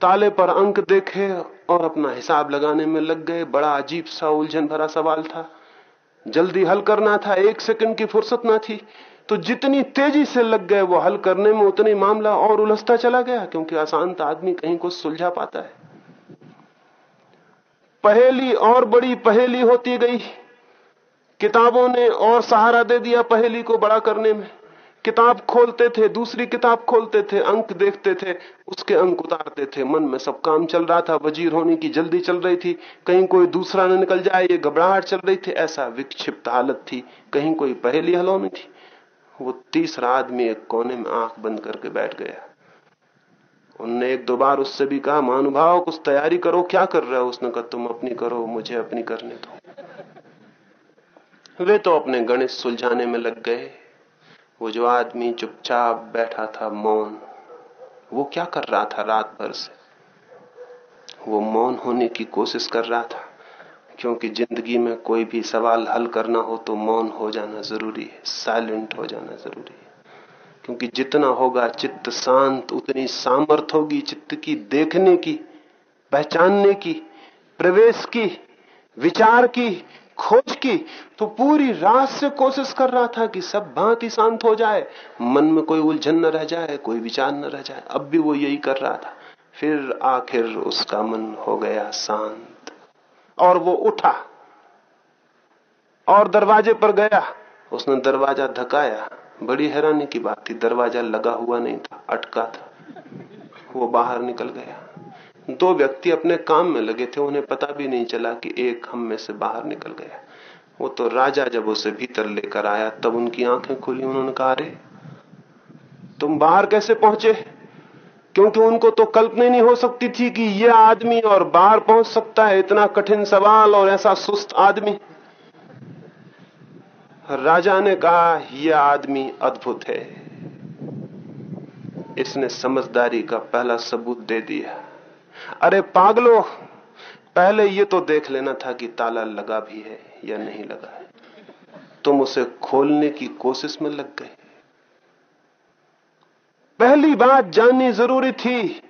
ताले पर अंक देखे और अपना हिसाब लगाने में लग गए। बड़ा अजीब सा उलझन भरा सवाल था। जल्दी हल करना था, एक सेकंड की फुर्सत ना थी। तो जितनी तेज़ी से लग गए, वो हल करने में उतनी मामला और उलझता चला गया, क्योंकि अशांत आदमी कहीं को सुलझा पाता है। पहेली और बड़ी पहेली होती गई। किताबों ने और सहारा दे दिया पहेली को बड़ा करने में। किताब खोलते थे, दूसरी किताब खोलते थे, अंक देखते थे, उसके अंक उतारते थे। मन में सब काम चल रहा था, वज़ीर होने की जल्दी चल रही थी। कहीं कोई दूसरा न निकल जाए, ये घबराहट चल रही थी। ऐसा विक्षिप्त हालत थी, कहीं कोई पहेली हल होनी थी। वो तीसरा आदमी एक कोने में आँख बंद करके बैठ गया। उनने एक दो बार उससे भी कहा, महानुभाव, कुछ तैयारी करो, क्या कर रहे हो? उसने कहा, तुम अपनी करो, मुझे अपनी करने दो। वे तो अपने गणित सुलझाने में लग गए। वो जो आदमी चुपचाप बैठा था, मौन, वो क्या कर रहा था रात भर से? वो मौन होने की कोशिश कर रहा था, क्योंकि ज़िंदगी में कोई भी सवाल हल करना हो तो मौन हो जाना ज़रूरी है, साइलेंट हो जाना ज़रूरी है। क्योंकि जितना होगा चित्त शांत, उतनी सामर्थ होगी चित्त की देखने की, पहचानने की, प्रवेश की, विचार की, खोज की। तो पूरी रात से कोशिश कर रहा था कि सब भांति शांत हो जाए, मन में कोई उलझन न रह जाए, कोई विचार न रह जाए। अब भी वो यही कर रहा था। फिर आखिर उसका मन हो गया शांत। और वो उठा और दरवाजे पर गया। उसने दरवाज़ा धकाया। बड़ी हैरानी की बात थी, दरवाज़ा लगा हुआ नहीं था, अटका था। वो बाहर निकल गया। दो व्यक्ति अपने काम में लगे थे, उन्हें पता भी नहीं चला कि एक हम में से बाहर निकल गया। वो तो राजा जब उसे भीतर लेकर आया, तब उनकी आँखें खुली, उन्होंने कहा, अरे, तुम बाहर कैसे पहुँचे? क्योंकि उनको तो कल्पना नहीं हो सकती थी कि यह आदमी और बाहर पहुँच सकता है, इतना कठिन सवाल और ऐसा सुस्त आदमी। राजा ने कहा यह आदमी अद्भुत है। इसने समझदारी का पहला सबूत दे दिया। अरे पागलो, पहले ये तो देख लेना था कि ताला लगा भी है या नहीं लगा है। तुम उसे खोलने की कोशिश में लग गए। पहली बात जाननी ज़रूरी थी।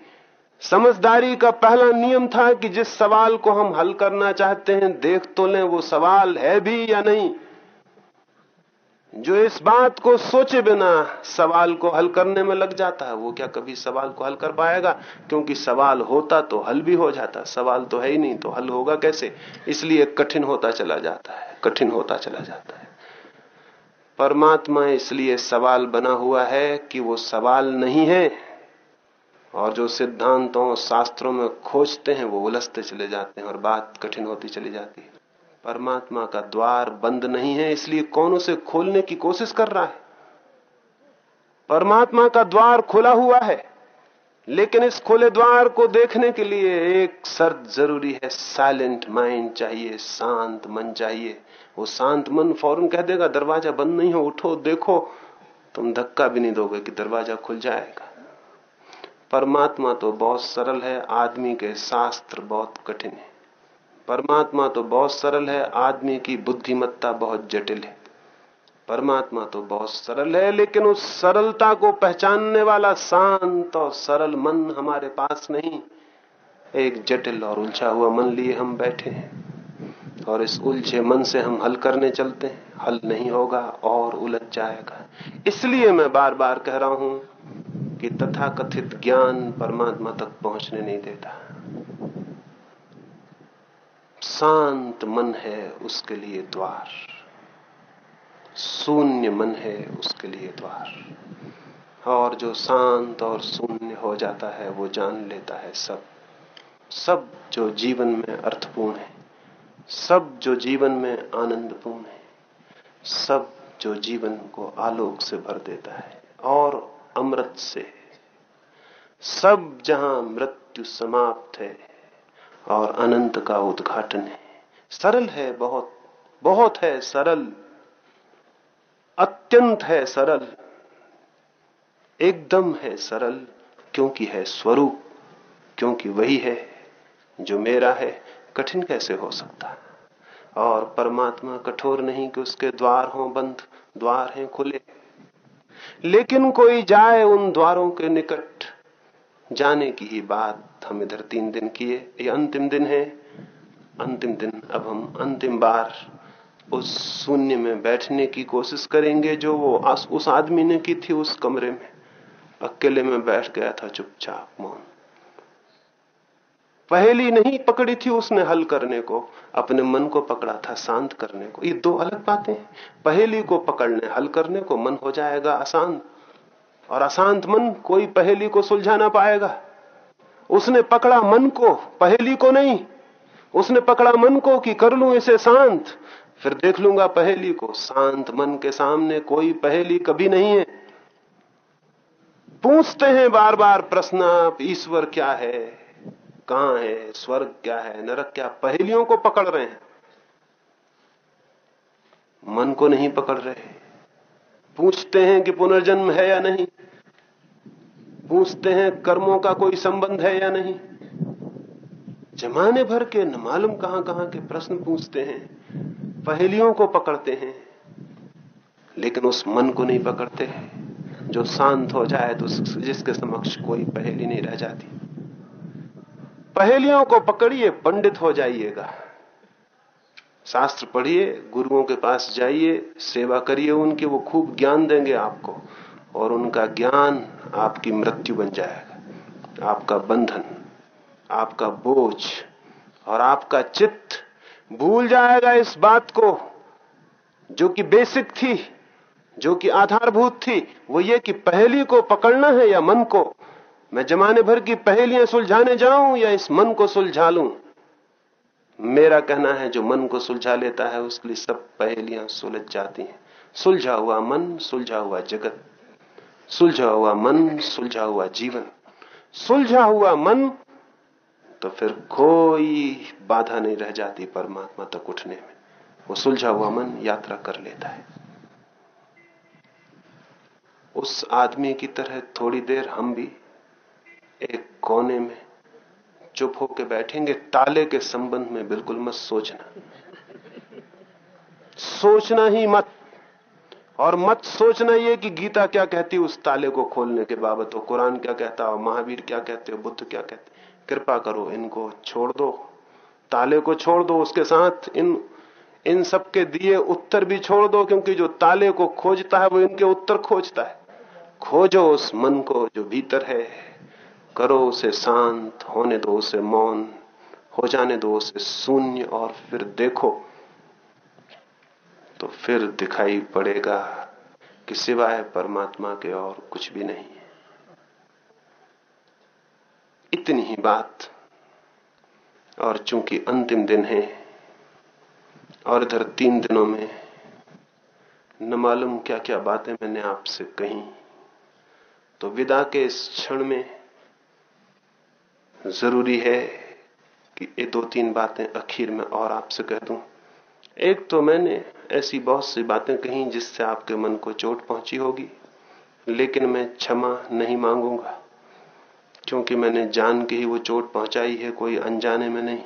समझदारी का पहला नियम था कि जिस सवाल को हम हल करना चाहते हैं, देख तो लें वो सवाल है भी या नहीं। जो इस बात को सोचे बिना सवाल को हल करने में लग जाता है, वो क्या कभी सवाल को हल कर पाएगा? क्योंकि सवाल होता तो हल भी हो जाता, सवाल तो है ही नहीं तो हल होगा कैसे? इसलिए कठिन होता चला जाता है, कठिन होता चला जाता है। परमात्मा इसलिए सवाल बना हुआ है कि वो सवाल नहीं है, और जो सिद्धांतों शास्त्रों में खोजते हैं, वो उलझते चले जाते हैं और बात कठिन होती चली जाती है। परमात्मा का द्वार बंद नहीं है, इसलिए कौन उसे खोलने की कोशिश कर रहा है? परमात्मा का द्वार खुला हुआ है, लेकिन इस खुले द्वार को देखने के लिए एक शर्त ज़रूरी है साइलेंट माइंड चाहिए, शांत मन चाहिए। वो शांत मन फ़ौरन कह देगा, दरवाज़ा बंद नहीं हो, उठो, देखो। तुम धक्का भी नहीं दोगे कि दरवाज़ा खुल जाएगा। परमात्मा तो बहुत सरल है, आदमी के शास्त्र बहुत कठिन है। परमात्मा तो बहुत सरल है, आदमी की बुद्धिमत्ता बहुत जटिल है। परमात्मा तो बहुत सरल है, लेकिन उस सरलता को पहचानने वाला शांत और सरल मन हमारे पास नहीं। एक जटिल और उलझा हुआ मन लिए हम बैठे हैं, और इस उलझे मन से हम हल करने चलते हैं। हल नहीं होगा और उलझ जाएगा। इसलिए मैं बार बार कह रहा हूँ कि तथाकथित ज्ञान परमात्मा तक पहुँचने नहीं देता। शांत मन है उसके लिए द्वार। शून्य मन है उसके लिए द्वार। और जो शांत और शून्य हो जाता है, वो जान लेता है सब। सब जो जीवन में अर्थपूर्ण है, सब जो जीवन में आनंदपूर्ण है, सब जो जीवन को आलोक से भर देता है और अमृत से। सब जहाँ मृत्यु समाप्त है और अनंत का उद्घाटन है। सरल है बहुत बहुत है सरल। अत्यंत है सरल। एकदम है सरल, क्योंकि है स्वरूप, क्योंकि वही है जो मेरा है। कठिन कैसे हो सकता और परमात्मा कठोर नहीं कि उसके द्वार हों बंद, द्वार हैं खुले। लेकिन कोई जाए उन द्वारों के निकट जाने की ही बात हम इधर तीन दिन किए। ये अंतिम दिन है। अंतिम दिन, अब हम अंतिम बार उस शून्य में बैठने की कोशिश करेंगे जो वो उस आदमी ने की थी उस कमरे में। अकेले में बैठ गया था चुपचाप, मौन। पहली नहीं पकड़ी थी उसने हल करने को, अपने मन को पकड़ा था शांत करने को। ये दो अलग बातें हैं। पहेली को पकड़ने, हल करने को मन हो जाएगा अशांत। और अशांत मन कोई पहेली को सुलझा ना पाएगा। उसने पकड़ा मन को, पहेली को नहीं। उसने पकड़ा मन को कि कर लू इसे शांत। फिर देख लूँगा पहेली को। शांत मन के सामने कोई पहेली कभी नहीं है। पूछते हैं बार बार प्रश्न आप, ईश्वर क्या है? कहाँ है? स्वर्ग क्या है? नरक क्या? पहेलियों को पकड़ रहे हैं। मन को नहीं पकड़ रहे। पूछते हैं कि पुनर्जन्म है या नहीं। पूछते हैं कर्मों का कोई संबंध है या नहीं। जमाने भर के न मालूम कहाँ कहाँ के प्रश्न पूछते हैं, पहेलियों को पकड़ते हैं, लेकिन उस मन को नहीं पकड़ते। जो शांत हो जाए तो जिसके समक्ष कोई पहेली नहीं रह जाती। पहेलियों को पकड़िए, पंडित हो जाइएगा। शास्त्र पढ़िए, गुरुओं के पास जाइए, सेवा करिए उनके, वो खूब ज्ञान देंगे आपको और उनका ज्ञान आपकी मृत्यु बन जाएगा। आपका बंधन, आपका बोझ और आपका चित्त भूल जाएगा इस बात को जो कि बेसिक थी, जो कि आधारभूत थी। वो ये कि पहली को पकड़ना है या मन को, मैं जमाने भर की पहेलियाँ सुलझाने जाऊँ या इस मन को सुलझा लूँ? मेरा कहना है, जो मन को सुलझा लेता है, उसके लिए सब पहेलियाँ सुलझ जाती हैं। सुलझा हुआ मन, सुलझा हुआ जगत, सुलझा हुआ मन, सुलझा हुआ जीवन। सुलझा हुआ मन तो फिर कोई बाधा नहीं रह जाती परमात्मा तक उठने में। वो सुलझा हुआ मन यात्रा कर लेता है। उस आदमी की तरह थोड़ी देर हम भी एक कोने में चुप होकर बैठेंगे, ताले के संबंध में बिल्कुल मत सोचना। सोचना ही मत। और मत सोचना ये कि गीता क्या कहती उस ताले को खोलने के बाबत हो कुरान क्या कहता हो महावीर क्या कहते हो, बुद्ध क्या कहते कृपा करो, इनको छोड़ दो। ताले को छोड़ दो, उसके साथ इन इन सब के दिए उत्तर भी छोड़ दो, क्योंकि जो ताले को खोजता है, वो इनके उत्तर खोजता है। खोजो उस मन को जो भीतर है। करो उसे शांत, होने दो उसे मौन, हो जाने दो उसे शून्य और फिर देखो। तो फिर दिखाई पड़ेगा कि सिवाय परमात्मा के और कुछ भी नहीं। है इतनी ही बात। और चूँकि अंतिम दिन है, और इधर तीन दिनों में, न मालूम क्या क्या बातें मैंने आपसे कही तो विदा के इस क्षण में ज़रूरी है कि ये दो तीन बातें आखिर में और आपसे कह दूँ। एक तो मैंने ऐसी बहुत सी बातें कही जिससे आपके मन को चोट पहुँची होगी, लेकिन मैं क्षमा नहीं मांगूँगा, क्योंकि मैंने जान के ही वो चोट पहुंचाई है, कोई अनजाने में नहीं।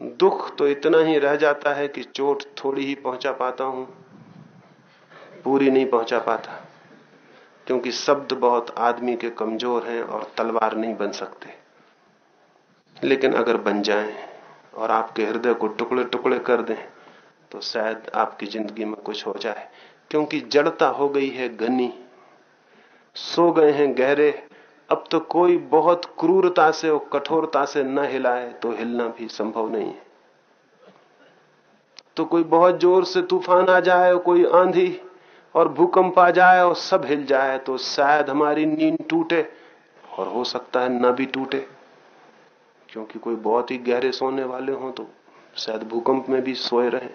दुख तो इतना ही रह जाता है कि चोट थोड़ी ही पहुँचा पाता हूँ, पूरी नहीं पहुँचा पाता। क्योंकि शब्द बहुत आदमी के कमज़ोर हैं और तलवार नहीं बन सकते। लेकिन अगर बन जाएँ और आपके हृदय को टुकड़े टुकड़े कर दें तो शायद आपकी ज़िंदगी में कुछ हो जाए। क्योंकि जड़ता हो गई है घनी, सो गए हैं गहरे। अब तो कोई बहुत क्रूरता से और कठोरता से न हिलाए तो हिलना भी संभव नहीं है। तो कोई बहुत ज़ोर से तूफ़ान आ जाए कोई आंधी और भूकंप आ जाए और सब हिल जाए तो शायद हमारी नींद टूटे और हो सकता है न भी टूटे। क्योंकि कोई बहुत ही गहरे सोने वाले हों तो शायद भूकंप में भी सोए रहे।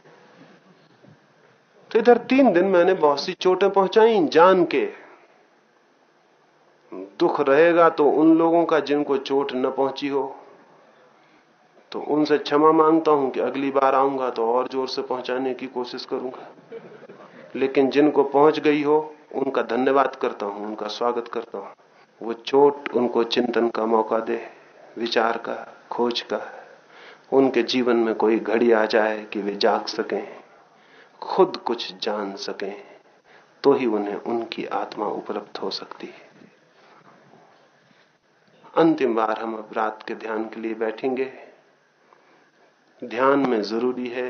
तो इधर तीन दिन मैंने बहुत सी चोटें पहुंचाई, जान के। दुख रहेगा तो उन लोगों का जिनको चोट न पहुँची हो तो उनसे क्षमा माँगता हूँ कि अगली बार आऊँगा तो और ज़ोर से पहुँचाने की कोशिश करूँगा। लेकिन जिनको पहुँच गई हो, उनका धन्यवाद करता हूँ, उनका स्वागत करता हूँ। वो चोट उनको चिंतन का मौका दे, विचार का, खोज का। उनके जीवन में कोई घड़ी आ जाए कि वे जाग सकें, खुद कुछ जान सकें तो ही उन्हें उनकी आत्मा उपलब्ध हो सकती है। अंतिम बार हम अब रात के ध्यान के लिए बैठेंगे। ध्यान में ज़रूरी है